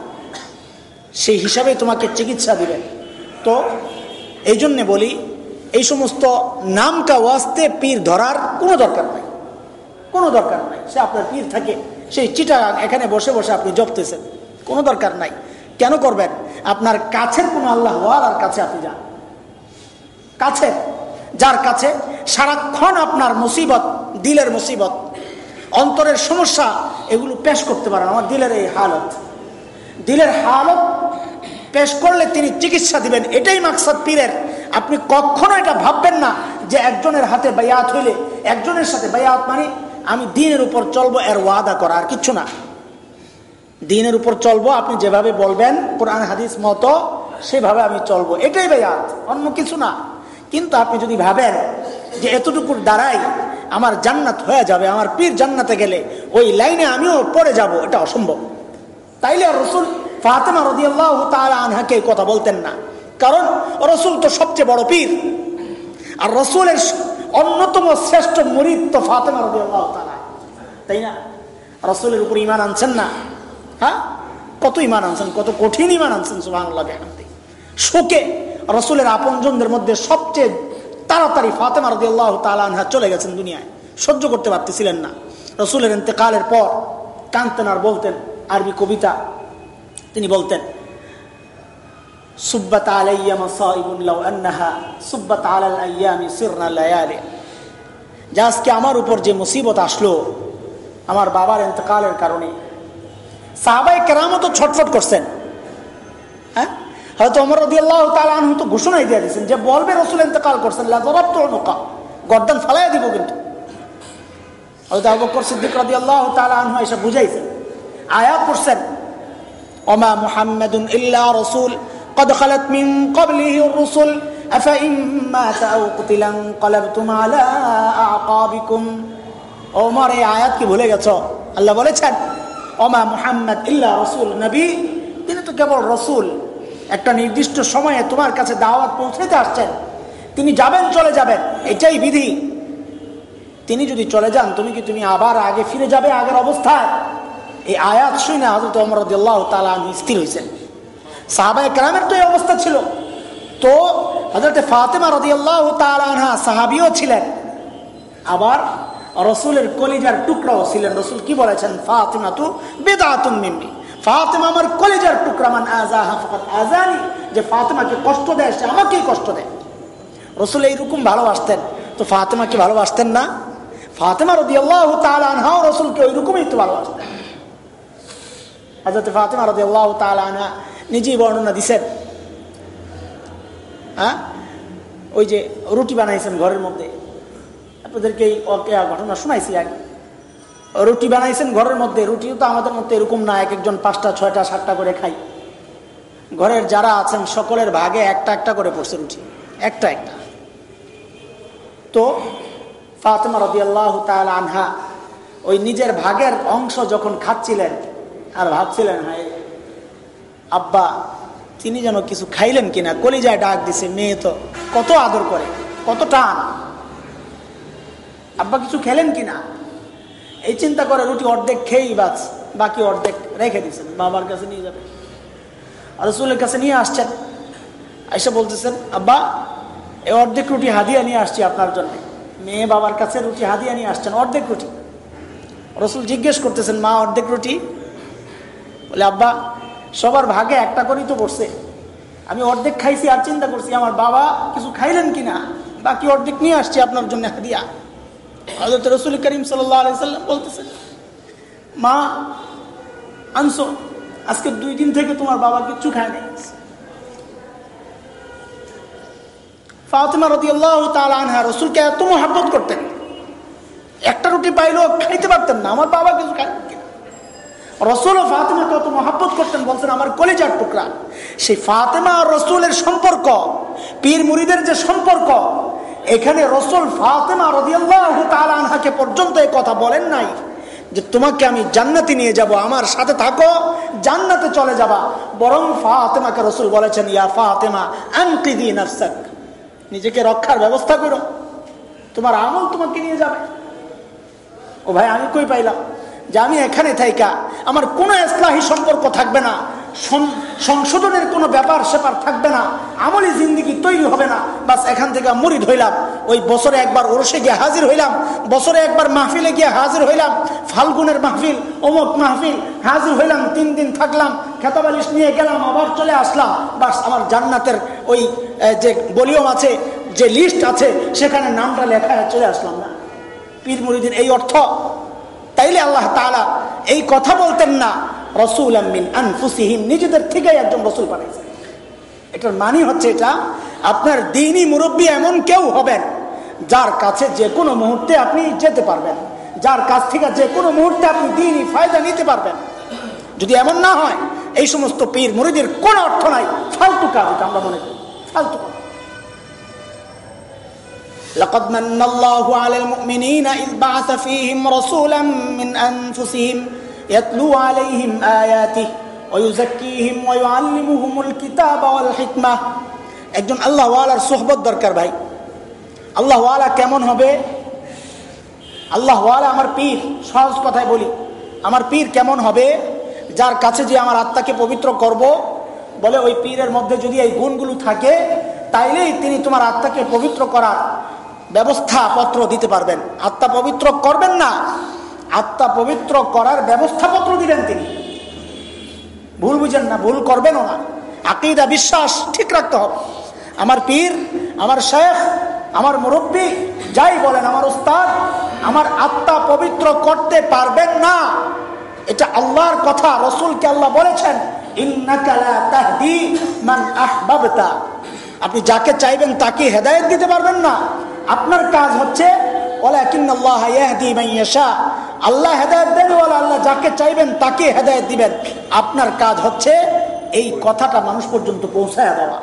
সেই হিসাবে তোমাকে চিকিৎসা দিবেন। তো এই জন্যে বলি, এই সমস্ত নামকা ওয়াস্তে পীর ধরার কোনো দরকার নাই। কোনো দরকার নাই। সে আপনার পীর থাকে, সেই চিটা এখানে বসে বসে আপনি জপতেছেন। কোনো দরকার নাই। কেন করবেন? আপনার কাছের কোনো আল্লাহ হওয়ার আর কাছে আপনি যান। কাছে যার কাছে সারাক্ষণ আপনার মুসিবত, দিলের মুসিবত, অন্তরের সমস্যা, এগুলো পেশ করতে পারেন। আমার দিলের এই হালত। দিলের হালত পেশ করলে তিনি চিকিৎসা দিবেন। এটাই মাকসাদ পীরের। আপনি কখনো এটা ভাববেন না যে একজনের হাতে বায়াত হইলে, একজনের সাথে বায়াত মানে আমি দিনের উপর চলবো, এর ওয়াদা করা আর কিচ্ছু না। দিনের উপর চলবো, আপনি যেভাবে বলবেন, কোরআন, হাদিস, মতো, সেভাবে আমি চলবো। এটাই বায়াত, অন্য কিছু না। কিন্তু আপনি যদি ভাবেন যে এতটুকুর দ্বারাই আমার জান্নাত হয়ে যাবে, আমার পীর জান্নাতে গেলে ওই লাইনে আমিও পড়ে যাব, এটা অসম্ভব। তাইলে রসুল ফাতেমা রদিয়াল্লাহ তালা আনহাকে কথা বলতেন না। কারণ রসুল তো সবচেয়ে বড় পীর। আর রসুলের অন্যতম শ্রেষ্ঠ মরিদ তো ফাতেমা রদিয়াল্লাহ তালা তাই না? রসুলের উপর ইমান আনছেন না? হ্যাঁ? কত ইমান আনছেন, কত কঠিন ইমান আনছেন সুবাহ শোকে রসুলের আপনজনদের মধ্যে সবচেয়ে তাড়াতাড়ি ফাতেমা রদি আল্লাহ তালা চলে গেছেন দুনিয়ায়। সহ্য করতে পারতেছিলেন না। রসুলের ইন্তেকালের পর কানতেন আর বলতেন, আরবি কবিতা তিনি বলতেন, সুব্বাত যে আজকে আমার উপর যে মুসিবত আসলো, আমার বাবার ইন্তকালের কারণে। সাহাবাই কেরামত ছটফট করছেন। হ্যাঁ? হয়তো অমর রদি আল্লাহ তালু তো ঘোষণাই দিয়ে দিয়েছেন যে, বলবে রসুল ইন্তকাল করছেন লাজরাব তো নোকা গর্দান ফালাই দিব কিন্তু। হয়তো আবকর সিদ্দিক রদি আল্লাহ তালু এসে বুঝাইছেন, আয়াত করছেন ওমা মুহাম্মাদুন ইল্লা রসুল قد خلت من قبله الرسل أفإن مات أو قتل انقلبتم على أعقابكم ওমর এই আয়াত কি ভুলে গেছো আল্লাহ বলেছেন ওমা মুহাম্মদ ইল্লা রসুল নবী তিনি তো কেবল রসুল একটা নির্দিষ্ট সময়ে তোমার কাছে দাওয়াত পৌঁছাতে আসছেন তিনি যাবেন চলে যাবেন এটাই বিধি তিনি যদি চলে যান তুমি কি তুমি আবার আগে ফিরে যাবে আগের অবস্থায় এই আয়াত শুনে হজরত অমরদুল্লাহ তালা স্থির হয়েছেন। সাহাবায় গ্রামের তো এই অবস্থা ছিল। তো হজরত ফাতেমা রদিয়াল্লাহ তালা সাহাবিও ছিলেন। আবার রসুলের কলিজার টুকরাও ছিলেন। রসুল কি বলেছেন? ফাতেমা তু বেদাতুন মিম্মি। ফাতেমা আমার কলেজার টুকরা, মান আজাহা ফকাত আজানি যে ফাতেমাকে কষ্ট দেয়, সে আমাকেই কষ্ট দেয়। রসুল এইরকম ভালোবাসতেন। তো ফাতেমাকে ভালোবাসতেন না? ফাতেমা রদি আল্লাহ তালানহাও রসুলকে ওইরকমই তো ভালোবাসতেন। হাজরত ফাতেমা রদি আল্লাহ তালানহা নিজেই বর্ণনা দিছেন। হ্যাঁ? ওই যে রুটি বানাইছেন ঘরের মধ্যে। আপনাদেরকে এই ঘটনা শোনাইছি আগে। রুটি বানাইছেন ঘরের মধ্যে, রুটিও তো আমাদের মধ্যে এরকম না, এক একজন পাঁচটা, ছয়টা, সাতটা করে খাই। ঘরের যারা আছেন সকলের ভাগে একটা একটা করে পড়ছে রুটি, একটা একটা। তো ফাতেমা রবি আল্লাহ আনহা ওই নিজের ভাগের অংশ যখন খাচ্ছিলেন আর ভাবছিলেন হাই আব্বা, তিনি যেন কিছু খাইলেন কিনা, কলিজায় ডাক দিছে, মেয়ে তো কত আদর করে, কত টান। আব্বা কিছু খেলেন কিনা? এই চিন্তা করে রুটি অর্ধেক খেয়েই বাস বাকি অর্ধেক রেখে দিয়েছেন বাবার কাছে নিয়ে যাবে। রসুলের কাছে নিয়ে আসছেন। এসে বলতেছেন, আব্বা, এই অর্ধেক রুটি হাদিয়া নিয়ে আসছি আপনার জন্য। মেয়ে বাবার কাছে রুটি হাদিয়া নিয়ে আসছেন, অর্ধেক রুটি। রসুল জিজ্ঞেস করতেছেন, মা, অর্ধেক রুটি? বলে, আব্বা, সবার ভাগে একটা করেই তো পড়ছে আমি অর্ধেক খাইছি আর চিন্তা করছি, আমার বাবা কিছু খাইলেন কিনা? বাকি অর্ধেক নিয়ে আসছি আপনার জন্য হাদিয়া। হজরত রসুল করিম সাল্লাম বলতেছেন, মা আনসো আজকে দুই দিন থেকে তোমার বাবা কিচ্ছু খায় নাই। ফাতেমা রদি আল্লাহ আনহা রসুলকে এত মহাব্বত করতেন, একটা রুটি পাইলেও খাইতে পারতেন না, আমার বাবা কিছু খাই রসুল ও ফাতেমা কত মহাব্বত করতেন বলছেন আমার কলেজার টুকরা। সেই ফাতেমা আর রসুলের সম্পর্ক, পীর মুড়িদের যে সম্পর্ক, এখানে রসুল ফাতেমা রদিয়াল্লাহ আনহাকে পর্যন্ত এই কথা বলেন নাই, যে তোমাকে আমি জান্নাতে নিয়ে যাব, আমার সাথে থাকো, জান্নাতে চলে যাবা। বরং ফাতেমাকে রসুল বলেছেন, ইয়া ফাতেমা, আনকিদি নাফসাক। নিজেকে রক্ষার ব্যবস্থা করো। তোমার আমল তোমাকে নিয়ে যাবে। ও ভাই, আমি কই পাইলাম? যে আমি এখানে থাইকা, আমার কোনো ইসলাহী সম্পর্ক থাকবে না সংশোধনের কোনো ব্যাপার সেপার থাকবে না, আমলি জিন্দিগি তৈরি হবে না। বাস এখান থেকে মুড়ি ধইলাম, ওই বছরে একবার ওরসে গিয়ে হাজির হইলাম, বছরে একবার মাহফিলে গিয়ে হাজির হইলাম, ফাল্গুনের মাহফিল, অমুক মাহফিল, হাজির হইলাম, তিন দিন থাকলাম, খেতাবালিশ নিয়ে গেলাম, আবার চলে আসলাম। বাস আমার জান্নাতের ওই যে বলিয়ম আছে, যে লিস্ট আছে, সেখানে নামটা লেখা চলে আসলাম না। পীর মুরিদিন, এই অর্থ তাইলে আল্লাহ তালা এই কথা বলতেন না রসুল আমিন নিজেদের থেকে একজন রসুল পাঠাইছেন এটার মানি হচ্ছে এটা, আপনার দিনই মুরব্বী এমন কেউ হবেন যার কাছে যে কোনো মুহূর্তে আপনি যেতে পারবেন, যার কাছ থেকে যে কোনো মুহূর্তে আপনি দিনই ফায়দা নিতে পারবেন। যদি এমন না হয়, এই সমস্ত পীর মুরিদের কোনো অর্থ নাই। ফালতু কাজ আমরা মনে করি। ফালতু কাজ। لقد من الله على المؤمنين إذ بعث فيهم رسولا من أنفسهم يتلو عليهم آياته ويزكيهم ويعلمهم الكتاب والحكمة একজন আল্লাহ ওয়ালার সোহবত দরকার ভাই আল্লাহ ওয়ালা কেমন হবে আল্লাহ ওয়ালা আমার পীর সহজ কথায় বলি আমার পীর কেমন হবে যার কাছে যে আমার আত্মাকে পবিত্র করব বলে ওই পীরের মধ্যে যদি এই গুণগুলো থাকে তাইলেই তিনি তোমার আত্মাকে পবিত্র করার ব্যবস্থা পত্র দিতে পারবেন। আত্মা পবিত্র করবেন না। আত্মা পবিত্র করার ব্যবস্থাপত্র দিবেন তিনি। ভুল বুঝেন না, ভুল করবেনও না। আকিদা, বিশ্বাস ঠিক রাখতে হবে। আমার পীর, আমার শেখ, আমার মুরব্বী যাই বলেন, আমার উস্তাদ, আমার আত্মা পবিত্র করতে পারবেন না। এটা আল্লাহর কথা, রসুলকে আল্লাহ বলেছেন আপনি যাকে চাইবেন তাকে হেদায়ত দিতে পারবেন না। আপনার কাজ হচ্ছে আল্লাহ হেদায়ত দেন আল্লাহ যাকে চাইবেন তাকে হেদায়ত দিবেন। আপনার কাজ হচ্ছে এই কথাটা মানুষ পর্যন্ত পৌঁছায় দেওয়া,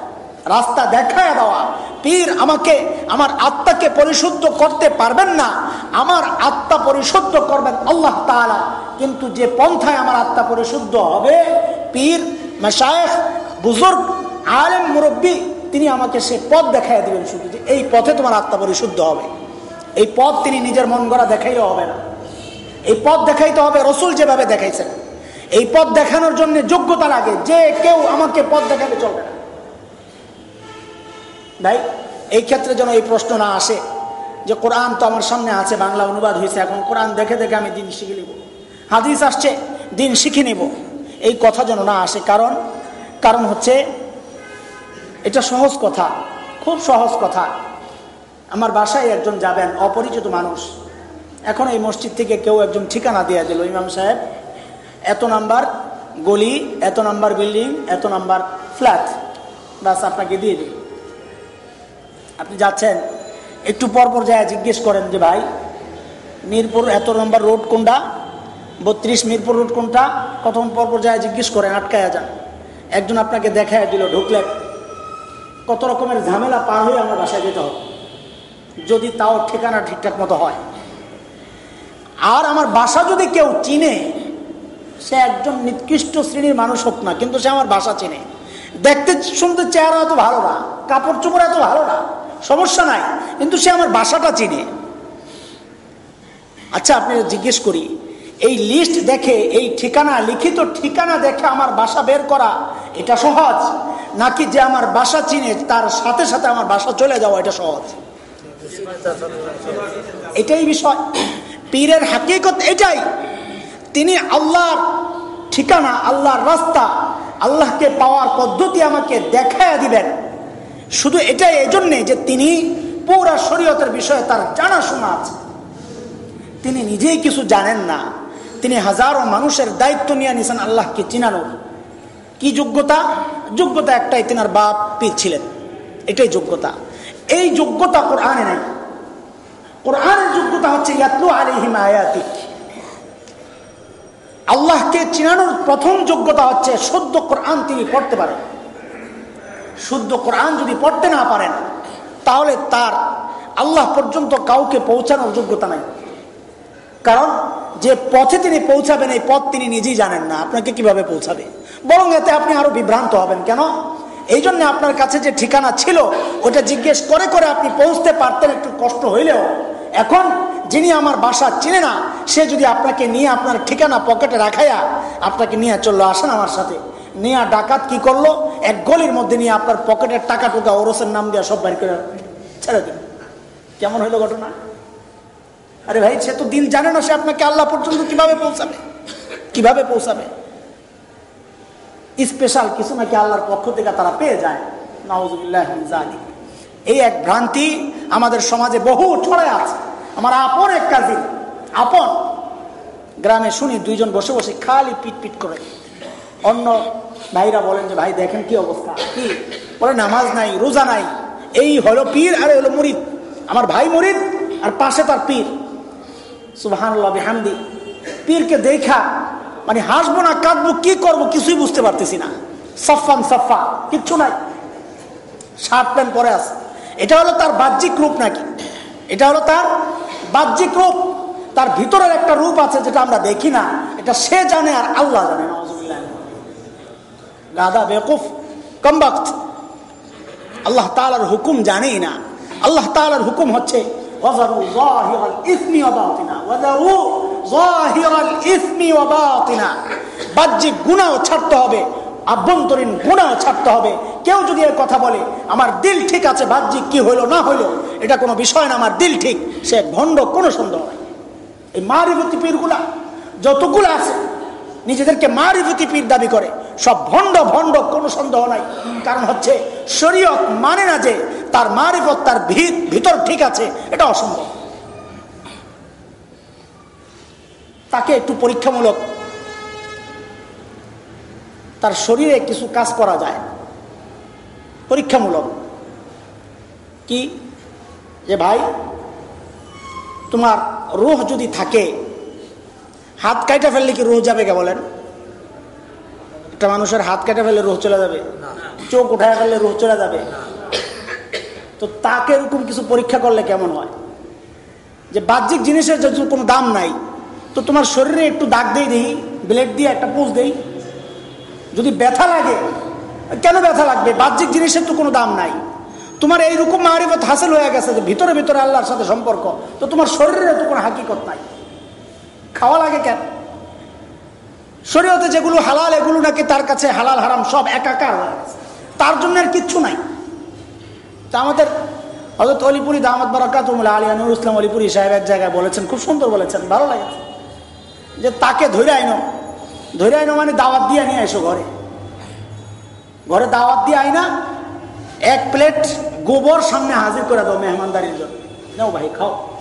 রাস্তা দেখায় দেওয়া। পীর আমাকে, আমার আত্মাকে পরিশুদ্ধ করতে পারবেন না। আমার আত্মা পরিশুদ্ধ করবেন আল্লাহ তালা কিন্তু যে পন্থায় আমার আত্মা পরিশুদ্ধ হবে, পীর, মেশায়েখ, বুজুর্গ, আলেম, মুরব্বী তিনি আমাকে সে পথ দেখাই দিবেন শুধু যে এই পথে তোমার আত্মা পরিশুদ্ধ হবে। এই পথ তিনি নিজের মন গড়া দেখাইলে হবে না। এই পথ দেখাইতে হবে রসুল যেভাবে দেখাইছেন। এই পথ দেখানোর জন্য যোগ্যতা লাগে যে কেউ আমাকে পথ দেখাতে চলবে না। ভাই, এই ক্ষেত্রে যেন এই প্রশ্ন না আসে যে কোরআন তো আমার সামনে আছে, বাংলা অনুবাদ হয়েছে এখন কোরআন দেখে দেখে আমি দিন শিখে নিব। হাদিস আসছে, দিন শিখে নেব। এই কথা যেন না আসে। কারণ কারণ হচ্ছে এটা সহজ কথা, খুব সহজ কথা। আমার বাসায় একজন যাবেন, অপরিচিত মানুষ। এখন এই মসজিদ থেকে কেউ একজন ঠিকানা দিয়ে দিল, ইমাম সাহেব। এত নাম্বার গলি, এত নাম্বার বিল্ডিং, এত নাম্বার ফ্ল্যাট। বাস আপনাকে দিয়ে দিই। আপনি যাচ্ছেন, একটু পর পর যায় জিজ্ঞেস করেন যে, ভাই, মিরপুর এত নম্বর রোড কোনটা? বত্রিশ মিরপুর রোড কোনটা? কতক্ষণ পর পর যায় জিজ্ঞেস করেন, আটকায়া যান। একজন আপনাকে দেখায় দিল, ঢুকলেন। কত রকমের ঝামেলা পার হয়ে আমার বাসায় যেতে হবে। যদি তাও ঠিকানা ঠিকঠাক মতো হয়। আর আমার বাসা যদি কেউ চিনে, সে একজন নিকৃষ্ট শ্রেণির মানুষ হোক না, কিন্তু সে আমার বাসা চিনে। দেখতে, শুনতে চেহারা এত ভালো না, কাপড় চোপড় এত ভালো না, সমস্যা নাই, কিন্তু সে আমার বাসাটা চিনে। আচ্ছা আপনি জিজ্ঞেস করি এই লিস্ট দেখে, এই ঠিকানা, লিখিত ঠিকানা দেখে আমার বাসা বের করা, এটা সহজ? নাকি যে আমার বাসা চিনে, তার সাথে সাথে আমার বাসা চলে যাওয়া, এটা সহজ? এটাই বিষয়। পীরের হাকিকত এটাই। তিনি আল্লাহর ঠিকানা, আল্লাহর রাস্তা, আল্লাহকে পাওয়ার পদ্ধতি আমাকে দেখায় দিবেন। শুধু এটাই এই যে তিনি পুরা শরীয়তের বিষয়ে তার জানাশোনা আছে। তিনি নিজেই কিছু জানেন না। তিনি হাজারো মানুষের দায়িত্ব নিয়ে নিয়েছেন আল্লাহকে চিনানোর কি যোগ্যতা? যোগ্যতা একটাই, তিনার বাপ, পীর ছিলেন। এটাই যোগ্যতা। এই যোগ্যতা কোরআনে নাই। কোরআনের যোগ্যতা হচ্ছে, ইয়াতলু আলাইহিম আয়াতিক। আল্লাহকে চিনানোর প্রথম যোগ্যতা হচ্ছে, শুদ্ধ কোরআন তিনি পড়তে পারেন। শুদ্ধ কোরআন যদি পড়তে না পারেন, তাহলে তার আল্লাহ পর্যন্ত কাউকে পৌঁছানোর যোগ্যতা নাই। কারণ যে পথে তিনি পৌঁছাবেন, এই পথ তিনি নিজেই জানেন না। আপনাকে কীভাবে পৌঁছাবে? বরং এতে আপনি আরও বিভ্রান্ত হবেন। কেন? এই জন্য আপনার কাছে যে ঠিকানা ছিল, ওটা জিজ্ঞেস করে করে আপনি পৌঁছতে পারতেন একটু কষ্ট হইলেও। এখন যিনি আমার বাসা চিনে না, সে যদি আপনাকে নিয়ে আপনার ঠিকানা পকেটে রাখাইয়া আপনাকে নিয়ে চলল, আসেন আমার সাথে। নিয়ে ডাকাত কি করল? এক গলির মধ্যে নিয়ে আপনার পকেটের টাকা টুকা ওরসের নাম দিয়ে সব বাড়ি করে ছেড়ে দিন কেমন হইল ঘটনা? আরে ভাই, সে তো দিন জানে না সে আপনাকে আল্লাহ পর্যন্ত কীভাবে পৌঁছাবে। কীভাবে পৌঁছাবে? স্পেশাল কিছু নাকি আল্লাহর পক্ষ থেকে তারা পেয়ে যায়। নওয়াজ এই এক ভ্রান্তি আমাদের সমাজে বহু ছড়ে আছে। আমার আপন এক কাজিন, আপন। গ্রামে শুনি দুইজন বসে বসে খালি পিট পিট করে। অন্য ভাইরা বলেন যে, ভাই, দেখেন কি অবস্থা? কি? বলে, নামাজ নাই, রোজা নাই। এই হলো পীর আর হলো মুরিদ। আমার ভাই মুরিদ আর পাশে তার পীর। সুবাহান্লাহ হামদি পীরকে দেখা মানে হাসবো না, কাঁদবো, কি করব, কিছুই বুঝতে পারতেছি না। সফান সফা কিচ্ছু নাই। শার্ট প্যান্ট পরে আছে। এটা হলো তার বাহ্যিক রূপ নাকি? এটা হলো তার বাহ্যিক রূপ। তার ভিতরের একটা রূপ আছে যেটা আমরা দেখি না। এটা সে জানে আর আল্লাহ জানে। গাদা বেকুফ, কমবাক্ত। আল্লাহ তালার হুকুম জানেই না। আল্লাহ তালার হুকুম হচ্ছে বাহ্যিক গুণাও ছাড়তে হবে, আভ্যন্তরীণ গুণাও ছাড়তে হবে। কেউ যদি এর কথা বলে, আমার দিল ঠিক আছে, বাহ্যিক কি হইল, না হইল, এটা কোনো বিষয় না, আমার দিল ঠিক সে ভণ্ড কোনো সন্দেহ নাই। এই মারিভূতি পীরগুলা যতগুলো আছে নিজেদেরকে মারিভূতি পীর দাবি করে। সব ভণ্ড ভণ্ড, কোনো সন্দেহ নাই। কারণ হচ্ছে, শরীয়ত মানে না যে তার মারিফত, তার ভিত, ভিতর ঠিক আছে, এটা অসম্ভব। তাকে একটু পরীক্ষামূলক তার শরীরে কিছু কাজ করা যায়। পরীক্ষামূলক। কি? যে ভাই, তোমার রোহ যদি থাকে হাত কাইটা ফেললে কি রোহ যাবে কে বলেন? একটা মানুষের হাত কেটে ফেললে রোহ চলে যাবে? চোখ উঠায় ফেললে রোহ চলে যাবে? তো তাকে এরকম কিছু পরীক্ষা করলে কেমন হয়? যে বাহ্যিক জিনিসের যদি কোনো দাম নাই তো তোমার শরীরে একটু দাগ দেই দিই ব্লেড দিয়ে একটা পুষ দেই। যদি ব্যথা লাগে কেন ব্যথা লাগবে? বাহ্যিক জিনিসের তো কোনো দাম নাই। তোমার এইরকম মারিফত হাসিল হয়ে গেছে যে ভিতরে ভিতরে আল্লাহর সাথে সম্পর্ক তো তোমার শরীরে তো কোনো হাকিকত নাই। খাওয়া লাগে কেন? শরীয়তে যেগুলো হালাল, এগুলো নাকি তার কাছে হালাল, হারাম, সব একাকার। হয়ে গেছে তার জন্য আর কিচ্ছু নাই। তা আমাদের হজরত অলিপুরি দামদ বারাকাতুমুল আলিয়া নুর ইসলাম অলিপুরি সাহেব এক জায়গায় বলেছেন, খুব সুন্দর বলেছেন, ভালো লাগেছে যে তাকে ধরে আইনো। ধরে আইনো মানে দাওয়াত দিয়ে নিয়ে এসো ঘরে। ঘরে দাওয়াত দিয়ে আইনা, এক প্লেট গোবর সামনে হাজির করে দাও মেহমানদারির জন্য। নাও ভাই, খাও।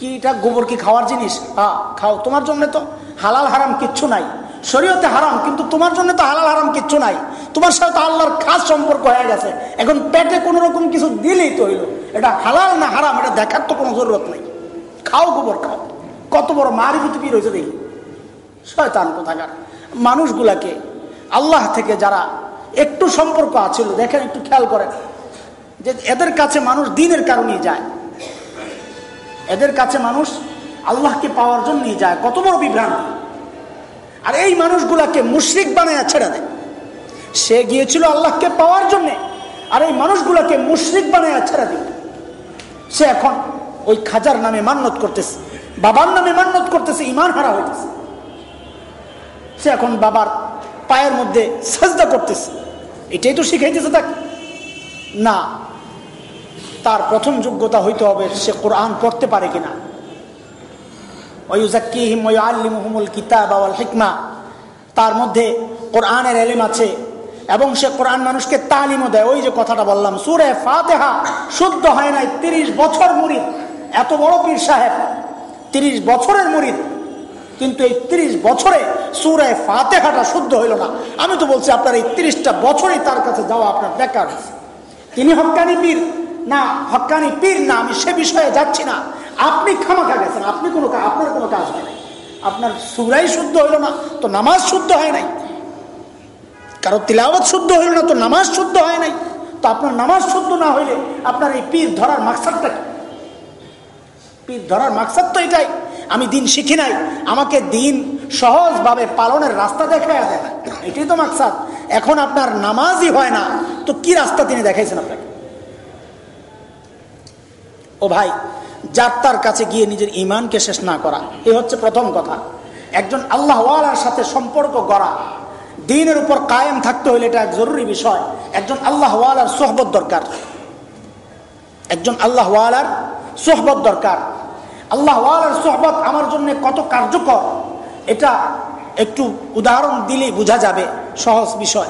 কি এটা গোবর কি খাওয়ার জিনিস? হ্যাঁ খাও। তোমার জন্য তো হালাল হারাম কিচ্ছু নাই। শরীয়তে হারাম, কিন্তু তোমার জন্য তো হালাল হারাম কিচ্ছু নাই। তোমার সাথে তো আল্লাহর খাস সম্পর্ক হয়ে গেছে। এখন পেটে কোনো রকম কিছু দিলেই তো হইল। এটা হালাল না হারাম, এটা দেখার তো কোনো জরুরত নেই। খাও গোবর, খাও। কত বড় মারিফতি পীর হয়েছে দেখি। শয়তান কোথাকার। মানুষগুলাকে আল্লাহ থেকে যারা একটু সম্পর্ক আছিল দেখেন, একটু খেয়াল করেন। যে এদের কাছে মানুষ দিনের কারণেই যায়। এদের কাছে মানুষ আল্লাহকে পাওয়ার জন্যই যায়। কত বড় বিভ্রান্তি। আর এই মানুষগুলাকে মুশ্রিক বানায় ছেড়ে দেয়। সে গিয়েছিল আল্লাহকে পাওয়ার জন্য, আর এই মানুষগুলাকে মুশ্রিক বানায় ছেড়ে দিল। সে এখন ওই খাজার নামে মান্নত করতেছে, বাবার নামে মান্নত করতেছে ইমান হারা হইতেছে। সে এখন বাবার পায়ের মধ্যে সাজদা করতেছে। এটাই তো শিখাইতেছে তাকে। না তার প্রথম যোগ্যতা হইতে হবে সে কোরআন পড়তে পারে কিনা। তার মধ্যে কোরআনের এলিম আছে এবং সে কোরআন মানুষকে তালিমও দেয়। ওই যে কথাটা বললাম, সুরে ফাতেহা শুদ্ধ হয় নাই, তিরিশ বছর মুরিদ। এত বড় পীর সাহেব, তিরিশ বছরের মুরিদ। কিন্তু এই তিরিশ বছরে সুরে ফাতেহাটা শুদ্ধ হইল না। আমি তো বলছি, আপনার এই তিরিশটা বছরই তার কাছে যাওয়া আপনার বেকার। তিনি হকানি পীর। না, হকানি, পীর না, আমি সে বিষয়ে যাচ্ছি না। আপনি খামাখা গেছেন, আপনি কোনো আপনার কোনো কাজ হয় নাই। আপনার সুরাই শুদ্ধ হইল না, তো নামাজ শুদ্ধ হয় নাই। কারও তিলাওয়াত শুদ্ধ হইল না, তো নামাজ শুদ্ধ হয় নাই। তো আপনার নামাজ শুদ্ধ না হইলে আপনার এই পীর ধরার মাকসাদটা কি? পীর ধরার মাকসাদ তো এটাই, আমি দিন শিখি নাই, আমাকে দিন সহজভাবে পালনের রাস্তা দেখায় দেয় এটাই তো মাকসাদ। এখন আপনার নামাজই হয় না, তো কি রাস্তা তিনি দেখাইছেন আপনাকে? ও ভাই যাত্রার কাছে গিয়ে নিজের ইমানকে শেষ না করা, এ হচ্ছে প্রথম কথা। একজন আল্লাহওয়ালার সাথে সম্পর্ক গড়া, দিনের উপর কায়েম থাকতে হলে এটা এক জরুরি বিষয়। একজন আল্লাহওয়ালার সোহবত দরকার। একজন আল্লাহওয়ালার সোহবত দরকার। আল্লাহওয়ালার সোহবত আমার জন্য কত কার্যকর, এটা একটু উদাহরণ দিলেই বোঝা যাবে, সহজ বিষয়।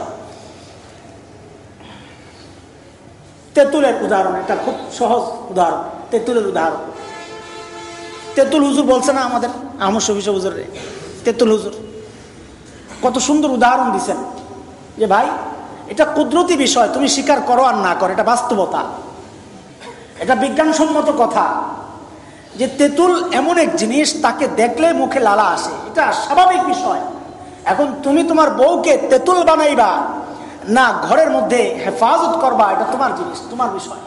তেঁতুলের উদাহরণ, এটা খুব সহজ উদাহরণ, তেঁতুলের উদাহরণ। তেঁতুল হুজুর বলছে না আমাদের, আমর শফিস হুজুর তেঁতুল হুজুর। কত সুন্দর উদাহরণ দিছেন। যে ভাই, এটা কুদরতি বিষয়, তুমি স্বীকার করো আর না করো, এটা বাস্তবতা। এটা বিজ্ঞানসম্মত কথা। যে তেঁতুল এমন এক জিনিস, তাকে দেখলে মুখে লালা আসে, এটা স্বাভাবিক বিষয়। এখন তুমি তোমার বউকে তেঁতুল বানাইবা না, ঘরের মধ্যে হেফাজত করবা, এটা তোমার জিনিস, তোমার বিষয়।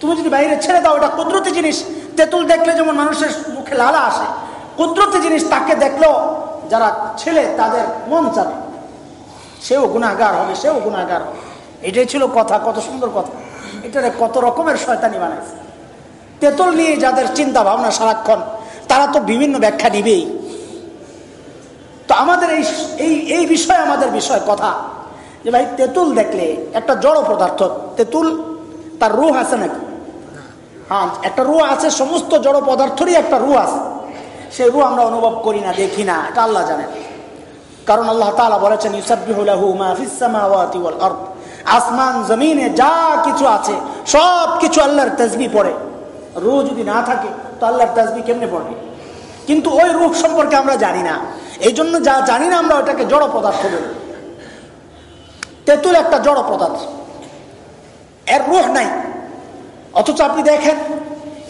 তুমি যদি বাইরে ছেড়ে দাও, এটা কুদরতি জিনিস। তেঁতুল দেখলে যেমন মানুষের মুখে লালা আসে, কুদরতি জিনিস তাকে দেখলেও যারা ছেলে, তাদের মন চাবে। সেও গুণাগার হবে, সেও গুণাগার হবে। এটাই ছিল কথা, কত সুন্দর কথা। এটারে কত রকমের শয়তানি বানাইছে। তেঁতুল নিয়ে যাদের চিন্তা ভাবনা সারাক্ষণ, তারা তো বিভিন্ন ব্যাখ্যা নিবেই তো আমাদের এই এই এই বিষয়ে আমাদের বিষয়, কথা। যে ভাই তেঁতুল দেখলে একটা জড় পদার্থ, তেঁতুল, তার রুহ আছে নাকি? হ্যাঁ একটা রুহ আছে, সমস্ত জড় পদার্থরই একটা রুহ আছে। সেই রুহ আমরা অনুভব করি না, দেখি না, এটা আল্লাহ জানেন। কারণ আল্লাহ তালা বলেছেন আসমান, জমিনে যা কিছু আছে, সব কিছু আল্লাহর তেজবি পড়ে। রুহ যদি না থাকে, তো আল্লাহর তেজবি কেমনে পড়বে? কিন্তু ওই রূপ সম্পর্কে আমরা জানি না। এই জন্য যা জানি না আমরা ওটাকে জড় পদার্থ বলি। তেঁতুল একটা জড় পদার্থ। এর রুহ নাই। অথচ আপনি দেখেন,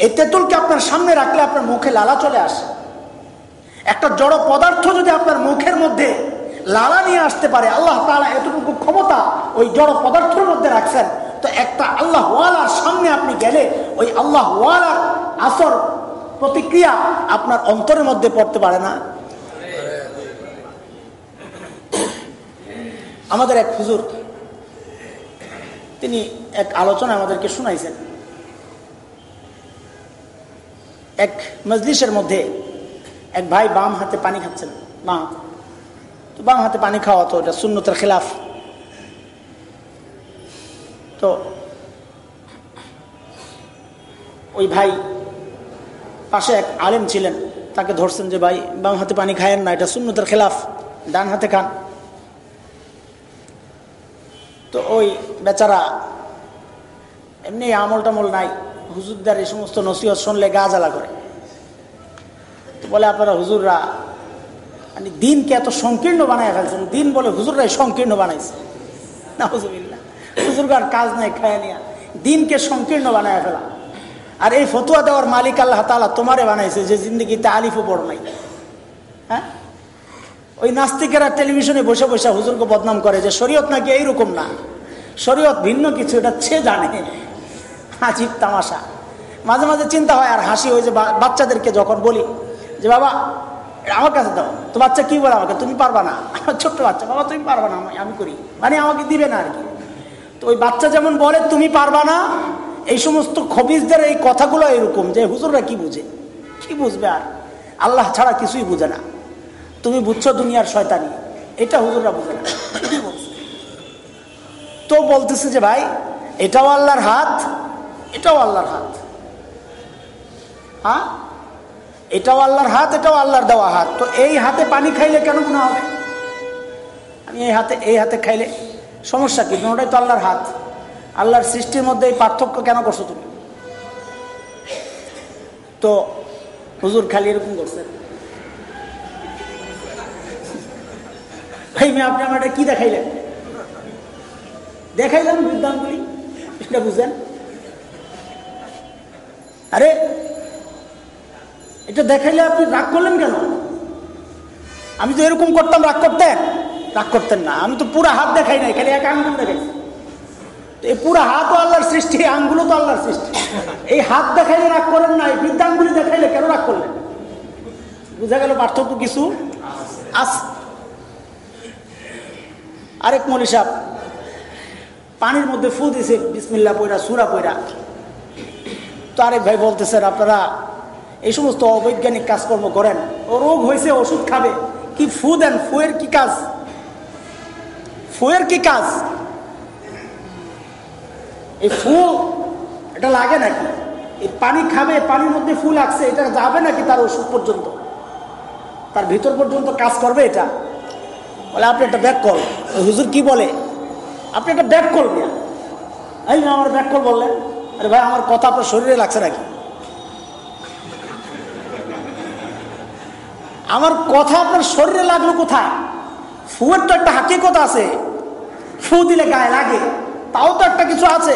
এই তেঁতুলকে আপনার সামনে রাখলে আপনার মুখে লালা চলে আসে। একটা জড় পদার্থ যদি আপনার মুখের মধ্যে লালা নিয়ে আসতে পারে, আল্লাহ তালা এতটুকু ক্ষমতা ওই জড় পদার্থের মধ্যে রাখছেন, তো একটা আল্লাহ ওয়ালার সামনে আপনি গেলে ওই আল্লাহ ওয়ালার আসর প্রতিক্রিয়া আপনার অন্তরের মধ্যে পড়তে পারে না। আমাদের এক হুজুর, তিনি এক আলোচনা আমাদেরকে শুনাইছেন। এক মজলিসের মধ্যে এক ভাই বাম হাতে পানি খাচ্ছেন বাম তো বাম হাতে পানি খাওয়া তো এটা শূন্যতার খেলাফ। তো ওই ভাই পাশে এক আলেম ছিলেন, তাকে ধরছেন যে ভাই বাম হাতে পানি খায়েন না, এটা শূন্যতার খেলাফ, ডান হাতে খান। তো ওই বেচারা, এমনি আমল টামল নাই। হুজুরদার এই সমস্ত নসিহত শুনলে গা জ্বালা করে। তো বলে আপনারা হুজুররা মানে দিনকে এত সংকীর্ণ বানায় ফেলছেন। দিন বলে হুজুররাই সংকীর্ণ বানাইছে। না হুজুরিল্লা হুজুরগার কাজ নাই, খায় নিয়া। দিনকে সংকীর্ণ বানায় ফেলা। আর এই ফতুয়া দেওয়ার মালিক আল্লাহ তালা তোমারে বানাইছে যে জিন্দগিতে আলিফও বড় নাই। হ্যাঁ? ওই নাস্তিকেরা টেলিভিশনে বসে বসে হুজুরকে বদনাম করে যে শরীয়ত নাকি এইরকম না। শরীয়ত ভিন্ন কিছু, এটা ছে জানে। হাসির তামাশা। মাঝে মাঝে চিন্তা হয় আর হাসি ওই যে বাচ্চাদেরকে যখন বলি যে, বাবা, আমার কাছে দাও। তো বাচ্চা কি বলে আমাকে? তুমি পারবা না। আমার ছোট্ট বাচ্চা। বাবা, তুমি পারবা না আমি করি। মানে আমাকে দিবে না আর কি। তো ওই বাচ্চা যেমন বলে, তুমি পারবা না। এই সমস্ত খবিজদের এই কথাগুলো এরকম যে হুজুররা কি বুঝে? কি বুঝবে আর? আল্লাহ ছাড়া কিছুই বুঝে না। তুমি বুঝছ দুনিয়ার শয়তানি? এটা হুজুররা বুঝে না। তো বলতেছে যে, ভাই, এটাও আল্লাহর হাত, এটাও আল্লাহর হাত। হ্যাঁ? এটাও আল্লাহর হাত, এটাও আল্লাহর দেওয়া হাত। তো এই হাতে পানি খাইলে কেন গুণা হবে? আমি এই হাতে এই হাতে খাইলে সমস্যা কি? ওটাই তো আল্লাহর হাত। আল্লাহর সৃষ্টির মধ্যে এই পার্থক্য কেন করছ তুমি? তো হুজুর খালি এরকম করছেন ভাই মেয়ে আপনি আমার এটা কি দেখাইলেন? দেখাইলাম বিদ্যানগুলি এটা বুঝলেন আরে, এটা দেখাইলে আপনি রাগ করলেন কেন? আমি তো এরকম করতাম, রাগ করতেন রাগ করতেন না। আমি তো পুরো হাত দেখাই নাই, খালি এক আঙ্গুল দেখাইছি এই পুরো হাতও আল্লাহর সৃষ্টি আঙ্গুলো তো আল্লাহর সৃষ্টি। এই হাত দেখাইলে রাগ করেন না, এই বৃদ্ধাঙ্গুলি দেখাইলে কেন রাগ করলেন? বুঝা গেল পার্থক্য কিছু? আস আরেক মলি সাহ পানির মধ্যে ফু দিছে বিসমিল্লা পয়রা, সুরা পয়রা। তো আরেক ভাই বলতেছেন আপনারা এই সমস্ত অবৈজ্ঞানিক কাজকর্ম করেন। ও রোগ হয়েছে, ওষুধ খাবে। কি ফু দেন? ফুয়ের কি কাজ? ফুয়ের কি কাজ? এই ফু, এটা লাগে নাকি? এই পানি খাবে, পানির মধ্যে ফুল লাগছে, এটা যাবে নাকি তার ওষুধ পর্যন্ত? তার ভিতর পর্যন্ত কাজ করবে এটা? বলে, আপনি একটা ব্যাক কল হুজুর কি বলে? আপনি একটা ব্যাক কল এই আমার ব্যাক কল বললেন। আরে ভাই, আমার কথা আপনার শরীরে লাগছে নাকি? আমার কথা আপনার শরীরে লাগল কোথায়? ফুয়ের তো একটা হাকিকত আছে। ফু দিলে গায়ে লাগে, তাও তো একটা কিছু আছে।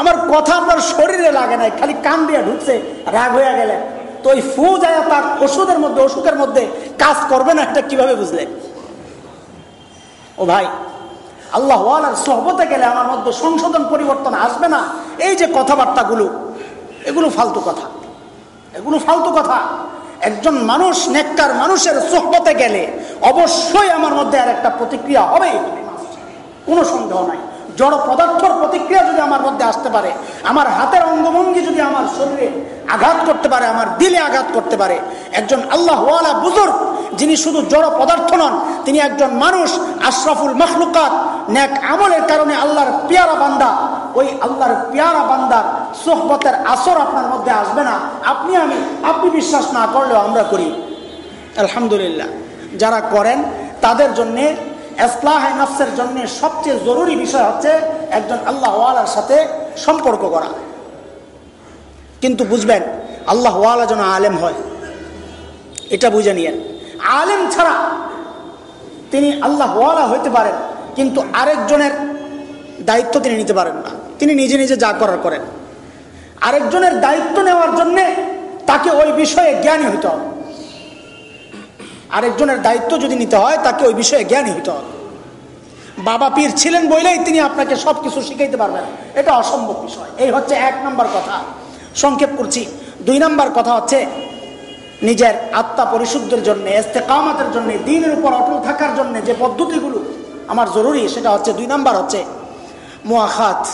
আমার কথা আপনার শরীরে লাগে নাই, খালি কান দিয়ে ঢুকছে, রাগ হয়ে গেলে তো ওই ফু যায় তার ওষুধের মধ্যে অসুখের মধ্যে কাজ করবে না, এটা কীভাবে বুঝলেন? ও ভাই আল্লাহ সহবতে গেলে আমার মধ্যে সংশোধন, পরিবর্তন আসবে না। এই যে কথাবার্তাগুলো, এগুলো ফালতু কথা। এগুলো ফালতু কথা। একজন মানুষ, নেককার মানুষের সোহবতে গেলে অবশ্যই আমার মধ্যে আর একটা প্রতিক্রিয়া হবে। কোনো সন্দেহ নাই। জড় পদার্থর প্রতিক্রিয়া যদি আমার মধ্যে আসতে পারে, আমার হাতের অঙ্গভঙ্গি যদি আমার শরীরে আঘাত করতে পারে, আমার দিলে আঘাত করতে পারে। একজন আল্লাহ বুজুর্গ, যিনি শুধু জড় পদার্থ নন, তিনি একজন মানুষ, আশরাফুল মখলুকাত ন্যাক আমলের কারণে আল্লাহর পেয়ারা বান্দা। ওই আল্লাহর পেয়ারা বান্দার সোহবতের আসর আপনার মধ্যে আসবে না। আপনি আমি, আপনি বিশ্বাস না করলেও আমরা করি। আলহামদুলিল্লাহ, যারা করেন, তাদের জন্যে, এসলাহ নফসের জন্য সবচেয়ে জরুরি বিষয় হচ্ছে একজন আল্লাহওয়ালার সাথে সম্পর্ক করা। কিন্তু বুঝবেন আল্লাহওয়ালা যেন আলেম হয়। এটা বুঝে নিয়েন। আলেম ছাড়া তিনি আল্লাহওয়ালা হইতে পারেন, কিন্তু আরেকজনের দায়িত্ব তিনি নিতে পারেন না। তিনি নিজে নিজে যা করার করেন। আরেকজনের দায়িত্ব নেওয়ার জন্যে তাকে ওই বিষয়ে জ্ঞানী হইতে হবে। আরেকজনের দায়িত্ব যদি নিতে হয়, তাকে ওই বিষয়ে জ্ঞানী হইতে হবে। বাবা পীর ছিলেন বলেই তিনি আপনাকে সব কিছু শিখাইতে পারবেন। এটা অসম্ভব বিষয়। এই হচ্ছে এক নম্বর কথা। সংক্ষেপ করছি। দুই নাম্বার কথা হচ্ছে, নিজের আত্মা পরিশুদ্ধের জন্য এস্তেকামাতের জন্য, দিনের উপর অটল থাকার জন্য যে পদ্ধতিগুলো আমার জরুরি, সেটা হচ্ছে দুই নাম্বার হচ্ছে মোয়াখাত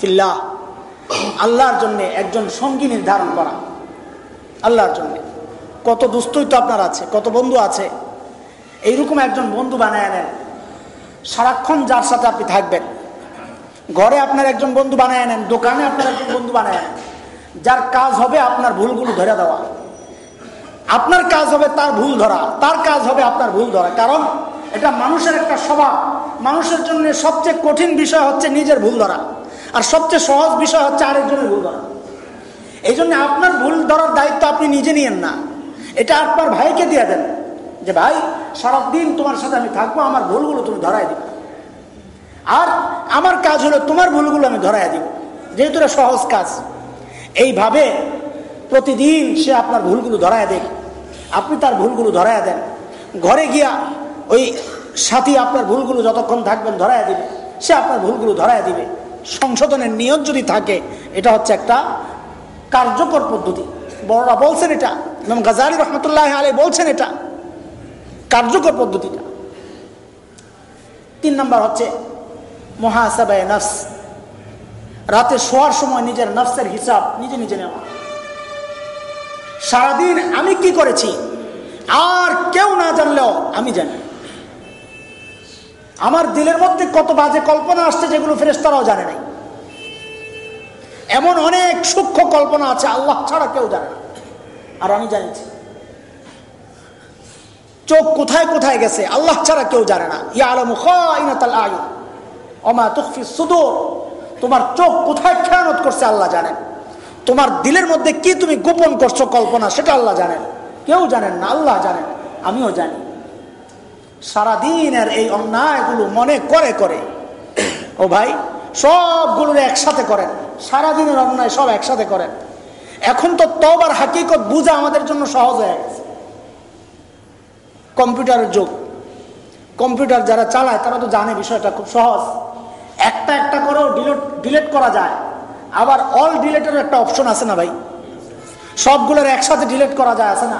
ফিল্লাহ, আল্লাহর জন্য একজন সঙ্গী নির্ধারণ করা। আল্লাহর জন্য। কত দুস্থই তো আপনার আছে, কত বন্ধু আছে, এইরকম একজন বন্ধু বানায় নেন। সারাক্ষণ যার সাথে আপনি থাকবেন। ঘরে আপনার একজন বন্ধু বানায় নেন, দোকানে আপনার একজন বন্ধু বানায় নেন। যার কাজ হবে আপনার ভুলগুলো ধরে দেওয়া। আপনার কাজ হবে তার ভুল ধরা, তার কাজ হবে আপনার ভুল ধরা। কারণ এটা মানুষের একটা স্বভাব। মানুষের জন্য সবচেয়ে কঠিন বিষয় হচ্ছে নিজের ভুল ধরা। আর সবচেয়ে সহজ বিষয় হচ্ছে আরেকজনের ভুল ধরা। এই জন্য আপনার ভুল ধরার দায়িত্ব আপনি নিজে নিয়েন না। এটা আপনার ভাইকে দিয়ে দেন যে, ভাই, সারাদিন তোমার সাথে আমি থাকব, আমার ভুলগুলো তুমি ধরাই দিবে। আর আমার কাজ হলো তোমার ভুলগুলো আমি ধরাই দিব। যেহেতু এটা সহজ কাজ। এইভাবে প্রতিদিন সে আপনার ভুলগুলো ধরায় দেন আপনি তার ভুলগুলো ধরায় দেন। ঘরে গিয়া ওই সাথী আপনার ভুলগুলো যতক্ষণ থাকবেন ধরায় দিবে। সে আপনার ভুলগুলো ধরায় দিবে। সংশোধনের নিয়ত যদি থাকে, এটা হচ্ছে একটা কার্যকর পদ্ধতি। বড়রা বলছেন এটা এবং গাজারি রহমতুল্লাহ আলী বলছেন এটা, কার্যকর পদ্ধতিটা। তিন নম্বর হচ্ছে, মহাসাবায় নফস। রাতে শোয়ার সময় নিজের নফসের হিসাব নিজে নিজে নেওয়া। সারাদিন আমি কি করেছি? আর কেউ না জানলেও আমি জানি। আমার দিলের মধ্যে কত বাজে কল্পনা আসছে যেগুলো ফেরেস্তারাও জানে নাই। এমন অনেক সূক্ষ্ম কল্পনা আছে, আল্লাহ ছাড়া কেউ জানে না। আর আমি জানিছি চোখ কোথায় কোথায় গেছে, আল্লাহ ছাড়া কেউ জানে না। ইয়া আলম আয়ু অমা তুফি সুদূর। তোমার চোখ কোথায় খেয়ানত করছে আল্লাহ জানেন তোমার দিলের মধ্যে কি তুমি গোপন করছ কল্পনা, সেটা আল্লাহ জানেন কেউ জানেন না, আল্লাহ জানেন আমিও জানি। সারাদিনের এই অন্যায়গুলো মনে করে করে। ও ভাই, সবগুলোর একসাথে করেন। সারাদিনের অন্যায় সব একসাথে করেন। এখন তো তবার হাকিকত বুঝা আমাদের জন্য সহজ হয়ে গেছে। কম্পিউটারের যুগ। কম্পিউটার যারা চালায়, তারা তো জানে বিষয়টা খুব সহজ। একটা একটা ডিলেট করা যায়। আবার অল ডিলেটের একটা অপশন আছে না ভাই? সবগুলোর একসাথে ডিলেট করা যায়, আছে না?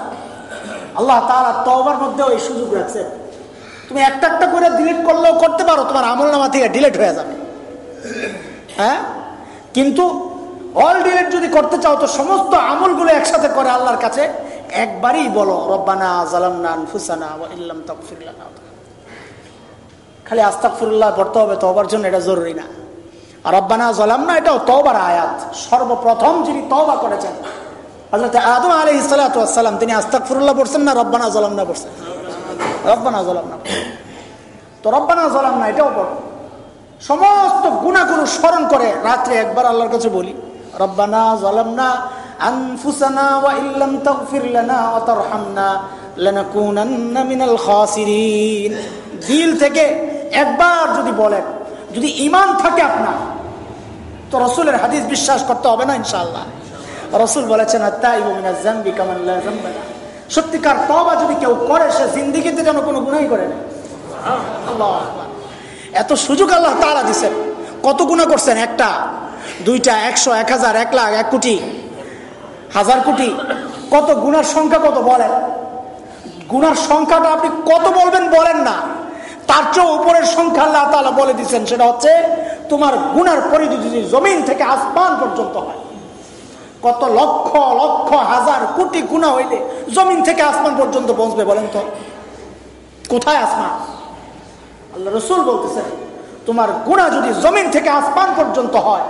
আল্লাহ তারা তবার মধ্যেও এই সুযোগ রাখছে। তুমি একটা একটা করে ডিলিট করলেও করতে পারো, তোমার আমল নামা থেকে ডিলেট হয়ে যাবে। হ্যাঁ? কিন্তু অল ডিলেট যদি করতে চাও, তো সমস্ত আমলগুলো একসাথে করে আল্লাহর কাছে একবারই বলো, রব্বানা জালামনা খালি আস্তাগফিরুল্লাহ পড়তে হবে তো জন্য এটা জরুরি না। রব্বানা জালামনা, এটাও তওবার আয়াত। সর্বপ্রথম যিনি তওবা করেছেন, হযরত আদম ওয়াস সালাম, তিনি আস্তাগফিরুল্লাহ পড়ছেন না রব্বানা জালামনা পড়ছেন? রব্বানা জালামনা। তো রব্বানা জালামনা, এটাও পড়ো। সমস্ত গুণাগুলো স্মরণ করে রাত্রে একবার আল্লাহর কাছে বলি, রব্বানা জালামনা আনফুসানা ওয়া ইল্লাম তাগফির লানা ওয়া তারহামনা লানাকুনান্না মিনাল খাসিরিন। দিল থেকে একবার যদি বলেন, যদি ইমান থাকে আপনার তো রসুলের হাদিস বিশ্বাস করতে হবে না ইনশাল্লাহ রসুল বলেছেন সত্যিকার তওবা যদি কেউ করে, সে জিন্দেগিতে যেন কোনো গুণাই করে না। এত সুযোগ আল্লাহ তারা দিচ্ছেন কত গুণা করছেন? একটা, দুইটা, একশো, এক হাজার, এক লাখ, এক কোটি, হাজার কোটি। কত গুনার সংখ্যা কত বলেন? গুনার সংখ্যাটা আপনি কত বলবেন বলেন না। তার চেয়ে উপরের সংখ্যা আল্লাহ তালা বলে দিচ্ছেন সেটা হচ্ছে তোমার গুনার পরিধি জমিন থেকে আসমান পর্যন্ত হয়, কত লক্ষ লক্ষ, হাজার, কোটি গুণা হইলে জমিন থেকে আসমান পর্যন্ত পৌঁছবে বলেন তো? কোথায় আসমান? আল্লাহ রসুল বলতেছেন, তোমার গুণা যদি জমিন থেকে আসমান পর্যন্ত হয়,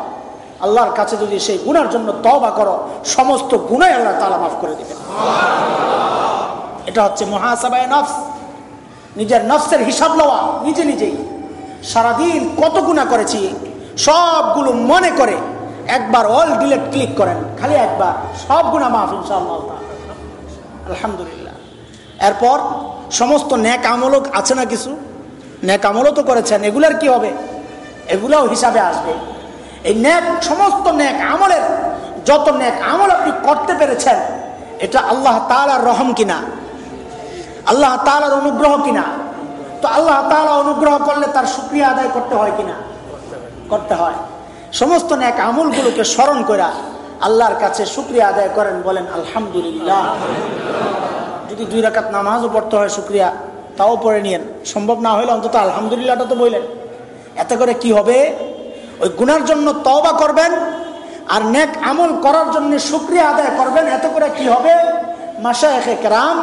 আল্লাহর কাছে যদি সেই গুণার জন্য তবা করো, সমস্ত গুণাই আল্লাহ তালা মাফ করে দিবেন। এটা হচ্ছে মহাসাবায় নফস। নিজের নফসের হিসাব লওয়া, নিজে নিজেই। সারাদিন কত গুণা করেছি? সবগুলো মনে করে একবার অল ডিলেট ক্লিক করেন। খালি একবার। সব গুণা মাফ আলহামদুলিল্লাহ। এরপর সমস্ত ন্যাক আমলক আছে না কিছু? ন্যাক আমলও তো করেছেন। এগুলার কি হবে? এগুলাও হিসাবে আসবে। এই ন্যাক, সমস্ত ন্যাক আমলের যত ন্যাক আমল আপনি করতে পেরেছেন, এটা আল্লাহ তালার রহম কিনা? আল্লাহ তালার অনুগ্রহ কিনা? তো আল্লাহ তালা অনুগ্রহ করলে তার সুক্রিয়া আদায় করতে হয় কিনা? করতে হয়। সমস্ত ন্যাক আমলগুলোকে স্মরণ করে আল্লাহর কাছে সুক্রিয়া আদায় করেন, বলেন, আলহামদুলিল্লাহ। যদি দুই রাকাত নামাজও পড়তে হয় সুক্রিয়া তাও পড়ে নিয়েন। সম্ভব না হলে অন্তত আলহামদুলিল্লাহটা তো বললেন এতে করে কি হবে? ওই গুনার জন্য তওবা করবেন আর নেক আমল করার জন্য সুক্রিয়া আদায় করবেন। এত করে কি হবে? মাসায়খে কেরাম,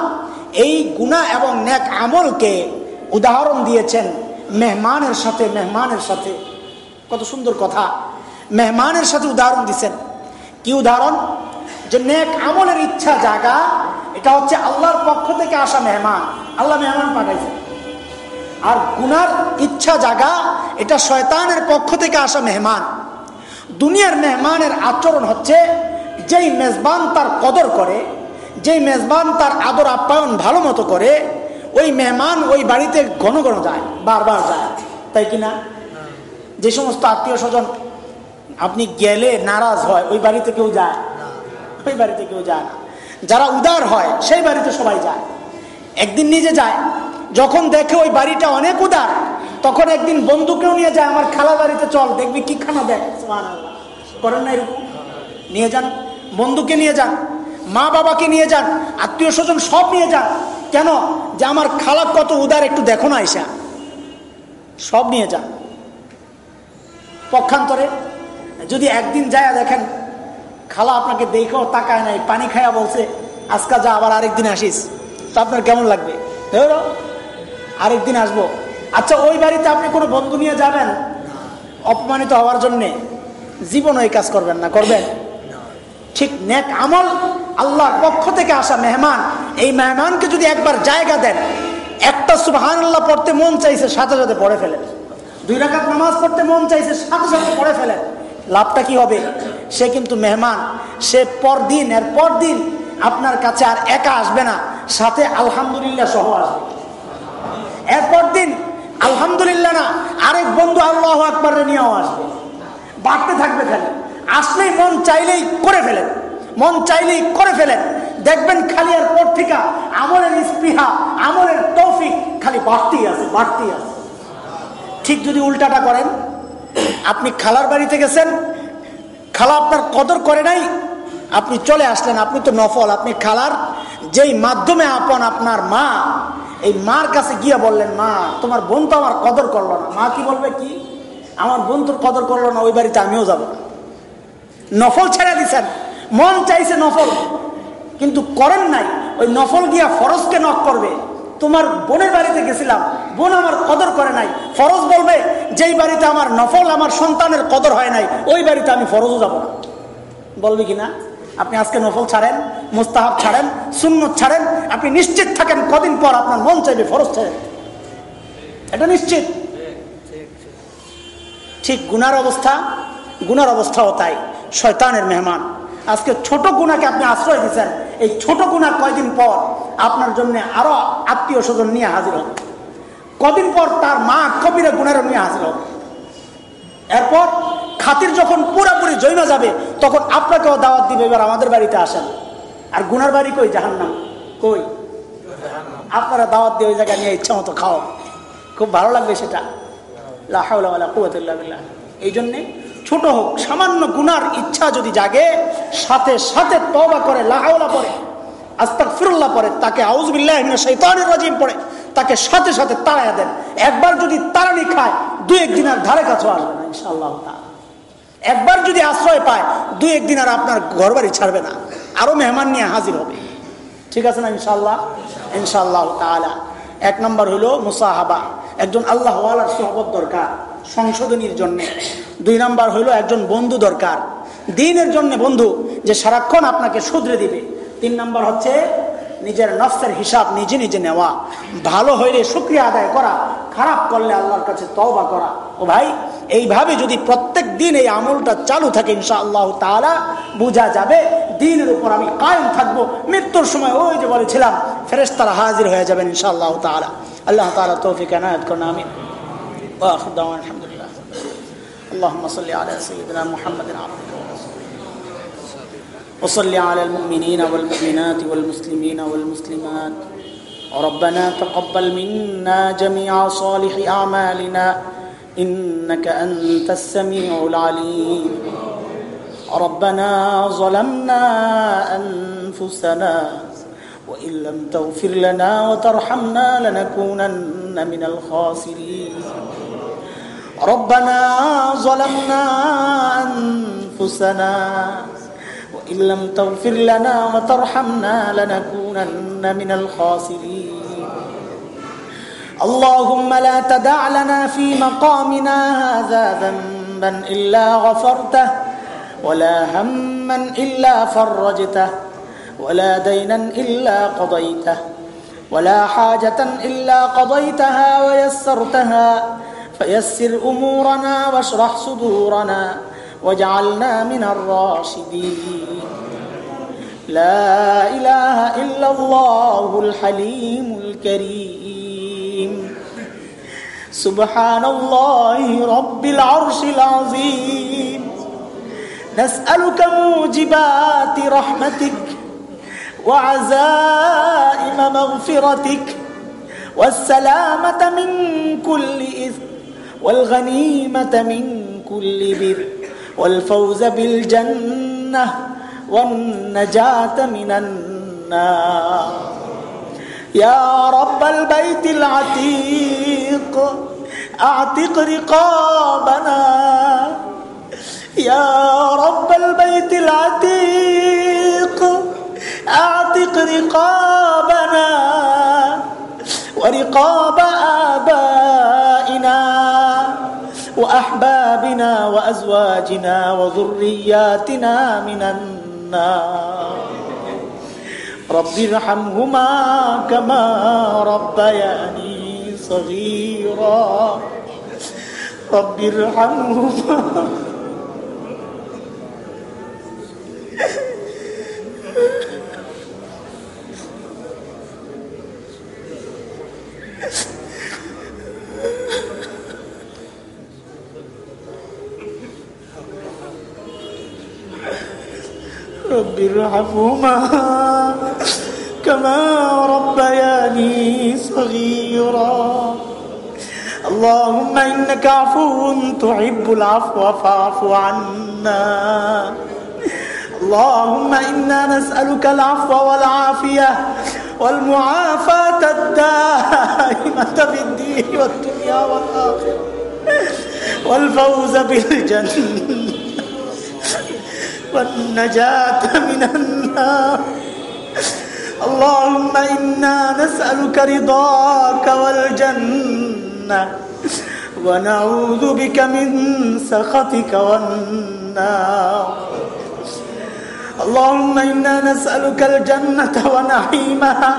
এই গুণা এবং নেক আমলকে উদাহরণ দিয়েছেন মেহমানের সাথে মেহমানের সাথে। কত সুন্দর কথা। মেহমানের সাথে উদাহরণ দিচ্ছেন কি উদাহরণ? যে নেক আমলের ইচ্ছা জাগা, এটা হচ্ছে আল্লাহর পক্ষ থেকে আসা মেহমান। আল্লাহ মেহমান পাঠাইছেন। আর গুনার ইচ্ছা জাগা, এটা শয়তানের পক্ষ থেকে আসা মেহমান। দুনিয়ার মেহমানের আচরণ হচ্ছে, যেই মেজবান তার কদর করে, যেই মেজবান তার আদর আপ্যায়ন ভালো মতো করে ওই মেহমান ওই বাড়িতে ঘন ঘন যায়, বারবার যায়। তাই কি না? যে সমস্ত আত্মীয় স্বজন, আপনি গেলে নারাজ হয়, ওই বাড়িতে কেউ যায় ওই বাড়িতে কেউ যায় না। যারা উদার হয়, সেই বাড়িতে সবাই যায়। একদিন নিজে যায়, যখন দেখে ওই বাড়িটা অনেক উদার, তখন একদিন বন্ধুকেও নিয়ে যায়, আমার খালা বাড়িতে চল, দেখবি কি খানা দেখ করেন না এরকম? নিয়ে যান। বন্ধুকে নিয়ে যান মা বাবাকে নিয়ে যান, আত্মীয় স্বজন সব নিয়ে যান। কেন? যে আমার খালা কত উদার, একটু দেখো না এসা সব নিয়ে যান পক্ষান্তরে যদি একদিন যায় দেখেন, খালা আপনাকে দেখেও তাকায় নাই, পানি খায়া বলছে, আজকা যা, আবার আরেকদিন আসিস। তো আপনার কেমন লাগবে? ধরো আরেকদিন আসব। আচ্ছা ওই বাড়িতে আপনি কোনো বন্ধু নিয়ে যাবেন? অপমানিত হওয়ার জন্যে। জীবন ওই কাজ করবেন না, করবেন? ঠিক নেক আমল আল্লাহর পক্ষ থেকে আসা মেহমান, এই মেহমানকে যদি একবার জায়গা দেন, একটা সুবাহান আল্লাহ পড়তে মন চাইছে, সাথে সাথে পড়ে ফেলেন। দুই রাকাত নামাজ পড়তে মন চাইছে, সাথে সাথে পড়ে ফেলেন। লাভটা কি হবে? সে কিন্তু মেহমান, সে পরদিন, এর পরদিন আপনার কাছে আর একা আসবে না, সাথে আলহামদুলিল্লাহ সহ আসবে। এরপর দিন আলহামদুলিল্লাহ না, আরেক বন্ধু আল্লাহ আকবরে নিয়েও আসবে। বাড়তে থাকবে খালি। আসলেই মন চাইলেই করে ফেলেন। মন চাইলেই করে ফেলেন। দেখবেন খালি আর পর থেকে আমলের স্পৃহা আমলের তৌফিক, খালি বাড়তেই আছে বাড়তেই আছে। ঠিক যদি উল্টাটা করেন, আপনি খালার বাড়িতে গেছেন, খালা আপনার কদর করে নাই, আপনি চলে আসলেন, আপনি তো নফল, আপনি খালার যেই মাধ্যমে আপন আপনার মা, এই মার কাছে গিয়ে বললেন, মা, তোমার বোন তো আমার কদর করল না। মা কি বলবে, কি? আমার বোন তোর কদর করল না, ওই বাড়িতে আমিও যাব। নফল ছেড়ে দিছেন। মন চাইছে নফল, কিন্তু করেন নাই। ওই নফল গিয়া ফরজকে নক করবে। তোমার বোনের বাড়িতে গেছিলাম, বোন আমার কদর করে নাই। ফরজ বলবে, যেই বাড়িতে আমার নফল, আমার সন্তানের কদর হয় নাই, ওই বাড়িতে আমি ফরজও যাব না। বলবে কি না? আপনি আজকে নফল ছাড়েন, মুস্তাহাব ছাড়েন, সুন্নত ছাড়েন, আপনি নিশ্চিত থাকেন কদিন পর আপনার মন চাইবে ফরজ ছাড়েন এটা নিশ্চিত। ঠিক, গুনার অবস্থা, গুনার অবস্থাও তাই। শয়তানের মেহমান। আজকে ছোট গুণাকে আপনি আশ্রয় দিচ্ছেন এই ছোট গুণা কয়দিন পর আপনার জন্য আরও আত্মীয় স্বজন নিয়ে হাজির হবে। কদিন পর তার মা কবিরা গুণারও নিয়ে হাজির হবে। এরপর খাতির যখন পুরাপুরি জৈমা যাবে, তখন আপনাকেও দাওয়াত দিবে, এবার আমাদের বাড়িতে আসেন। আর গুনার বাড়ি কই? জাহান নাম কই? আপনারা দাওয়াত দিয়ে ওই জায়গায় নিয়ে ইচ্ছা মতো খাও খুব ভালো লাগবে সেটা। এই জন্যে ছোট হোক, সামান্য গুনার ইচ্ছা যদি জাগে, সাথে সাথে তবা করে লাহাওলা পরে আস্তাক ফিরুল্লাহ পরে তাকে আউজবিল্লাহ পড়ে, তাকে সাথে সাথে তাড়াইয়া দেন। একবার যদি তাড়ানি খায় দু একদিন আর ধারে কাছে আসবে না, ইনশাআল্লাহ একবার যদি আশ্রয় পায় দু একদিন আর আপনার ঘর বাড়ি ছাড়বে না, আরও মেহমান নিয়ে হাজির হবে। ঠিক আছে না ইনশাল্লাহ ইনশাল্লাহ তালা এক নম্বর হলো মুসাহাবা। একজন আল্লাহ সহবত দরকার। সংশোধনীর জন্য। দুই নাম্বার হইল একজন বন্ধু দরকার। দিনের জন্য বন্ধু যে সারাক্ষণ আপনাকে শুধরে দিবে। তিন নাম্বার হচ্ছে নিজের নফসের হিসাব নিজে নিজে নেওয়া। ভালো হইলে শুক্রিয়া আদায় করা, খারাপ করলে আল্লাহর কাছে তওবা করা। ও ভাই, এইভাবে যদি প্রত্যেক দিন এই আমলটা চালু থাকে ইনশা আল্লাহ তালা বোঝা যাবে দিনের উপর আমি কায়েম থাকব। মৃত্যুর সময় ওই যে বলেছিলাম ফেরেস্তারা হাজির হয়ে যাবেন ইনশা আল্লাহ তালা আল্লাহ তালা তৌফিক এনায়ত করুন وآخر دعوانا الحمد لله. اللهم صل على سيدنا محمد عبده وصل على المؤمنين والمؤمنات والمسلمين والمسلمات. ربنا تقبل منا جميع صالح أعمالنا. إنك أنت السميع العليم. ربنا ظلمنا أنفسنا وإن لم تغفر لنا وترحمنا لنكونن من الخاسرين. ربنا ظلمنا أنفسنا وإن لم تغفر لنا وترحمنا لنكونن من الخاسرين. اللهم لا تدع لنا في مقامنا هذا ذنبا إلا غفرته ولا هما إلا فرجته ولا دينا إلا قضيته ولا حاجة إلا قضيتها ويسرتها. فيسر أمورنا واشرح صدورنا واجعلنا من الراشدين. لا إله إلا الله الحليم الكريم. سبحان الله رب العرش العظيم. نسألك موجبات رحمتك وعزائم مغفرتك والسلامة من كل إثم والغنيمة من كل بر والفوز بالجنة والنجاة من النار. يا رب البيت العتيق أعتق رقابنا. يا رب البيت العتيق أعتق رقابنا. ورقاب آبائنا وأحبابنا وأزواجنا وذرياتنا من النار. رب ارحمهما كما ربياني صغيرا. رب ارحمهما. رب ارحمهما كما ربياني صغيرا. اللهم إنك عفو تحب العفو فاعف عنا. اللهم إنا نسألك العفو والعافية والمعافاة الدائمة في الدين والدنيا والآخرة والفوز بالجنة. والنجاة من النار. اللهم إنا نسألك رضاك والجنة ونعوذ بك من سخطك والنار. اللهم إنا نسألك الجنة ونعيمها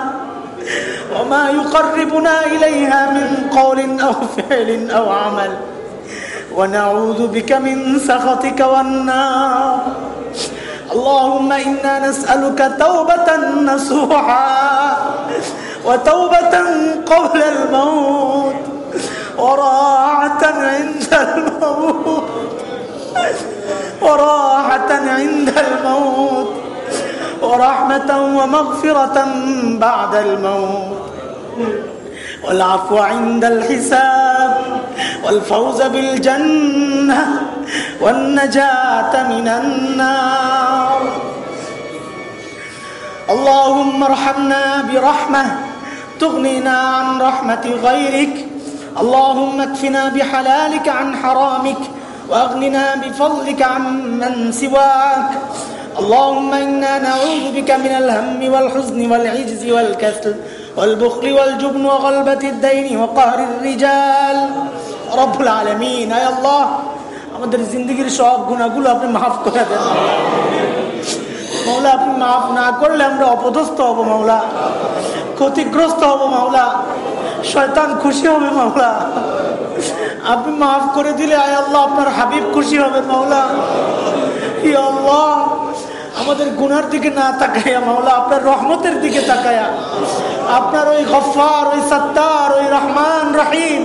وما يقربنا إليها من قول أو فعل أو عمل. ونعوذ بك من سخطك والنار. اللهم إنا نسألك توبة نصوحا وتوبة قبل الموت وراحة عند الموت وراحة عند الموت ورحمة ومغفرة بعد الموت. والعفو عند الحساب. والفوز بالجنة والنجاة من النار. اللهم ارحمنا برحمة تغنينا عن رحمة غيرك. اللهم اكفنا بحلالك عن حرامك وأغننا بفضلك عن من سواك. اللهم إنا نعوذ بك من الهم والحزن والعجز والكسل والبخل والجبن وغلبة الدين وقهر الرجال. রব্বুল আলমিন আমাদের জিন্দগির সব গুণাগুলো আপনি মাফ করে দেন। মাওলা, আপনি মাফ না করলে আমরা অপদস্থ হব, মাওলা। ক্ষতিগ্রস্ত হব, মাওলা। শয়তান খুশি হবে, মাওলা। আপনি মাফ করে দিলে, আয় আল্লাহ, আপনার হাবিব খুশি হবে, মাওলা। ই আল্লাহ, আমাদের গুনার দিকে না তাকায়া, মাওলা, আপনার রহমতের দিকে তাকায়া। আপনার ওই গফার ওই সত্তার, ওই রহমান রাহিম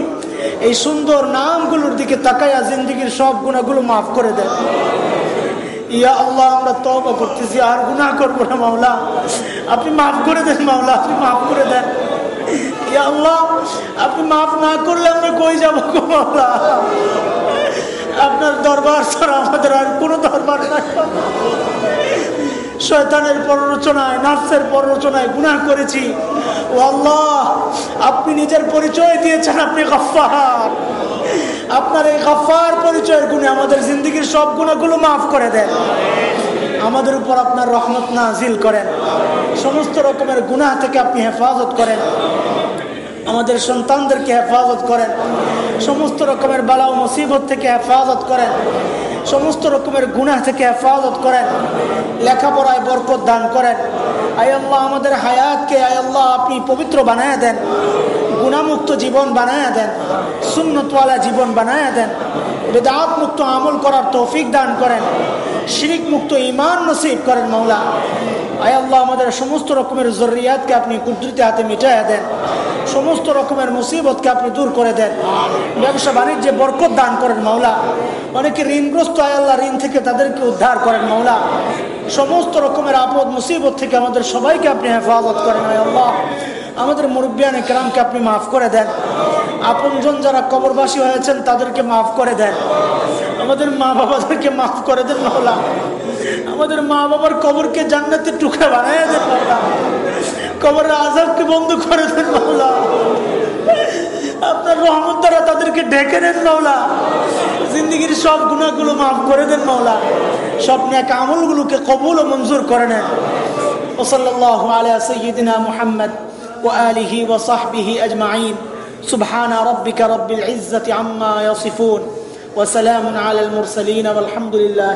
এই সুন্দর নামগুলোর দিকে তাকায়া জিন্দিগির সব গুণাগুলো মাফ করে দেন। ইয়া আল্লাহ, আমরা তবা করতেছি, আর গুনাহ করব না মাওলা। আপনি মাফ করে দেন মাওলা, আপনি মাফ করে দেন। ইয়া আল্লাহ, আপনি মাফ না করলে আমরা কই যাব আপনার দরবার ছাড়া আমাদের আর কোনো দরবার নাই। শয়তানের পররচনায় নার্সের পররচনায় গুনাহ করেছি। ও আল্লাহ, আপনি নিজের পরিচয় দিয়েছেন, আপনি গফার আপনার এই গফার পরিচয়ের গুণে আমাদের জিন্দগির সব গুণাগুলো মাফ করে দেন। আমাদের উপর আপনার রহমত নাজিল করেন। সমস্ত রকমের গুনাহ থেকে আপনি হেফাজত করেন। আমাদের সন্তানদেরকে হেফাজত করেন। সমস্ত রকমের বালা ও মুসিবত থেকে হেফাজত করেন। সমস্ত রকমের গুনাহ থেকে হেফাজত করেন, লেখাপড়ায় বরকত দান করেন। আয় আল্লাহ, আমাদের হায়াতকে, আয় আল্লাহ, আপনি পবিত্র বানায় দেন গুণামুক্ত জীবন বানায় দেন, সুন্নতওয়ালা জীবন বানায় দেন বেদাত মুক্ত আমল করার তৌফিক দান করেন শিরিক মুক্ত ইমান নসিব করেন মৌলা আয় আল্লাহ, আমাদের সমস্ত রকমের জরুরিয়াতকে আপনি কুদরতি হাতে মিটাইয়া দেন। সমস্ত রকমের মুসিবতকে আপনি দূর করে দেন। ব্যবসা বাণিজ্যে বরকত দান করেন মাওলা। অনেকে ঋণগ্রস্ত আয় আল্লাহ ঋণ থেকে তাদেরকে উদ্ধার করেন মাওলা। সমস্ত রকমের আপদ, মুসিবত থেকে আমাদের সবাইকে আপনি হেফাজত করেন আয় আল্লাহ। আমাদের মুরব্বিয়ান একরামকে আপনি মাফ করে দেন। আপনজন যারা কবরবাসী হয়েছেন, তাদেরকে মাফ করে দেন। আমাদের মা বাবাদেরকে মাফ করে দেন মাওলা। আমাদের মা বাবার কবরকে জান্নাতের টুকরা বানায় দেন মাওলা কবরের আজাবকে বন্ধ করে দেন মাওলা আপনার রহমত দ্বারা তাদেরকে ডেকে নেন মাওলা জিন্দগির সব গুণাগুলো মাফ করে দেন মাওলা সব ন্যাক আমলগুলোকে কবুল ও মঞ্জুর করে নেন ওসল্লাহ আলিয়া সৈয়দিনা মোহাম্মদ وآله وصحبه أجمعين سبحان ربك رب العزة عما يصفون وسلام على المرسلين والحمد لله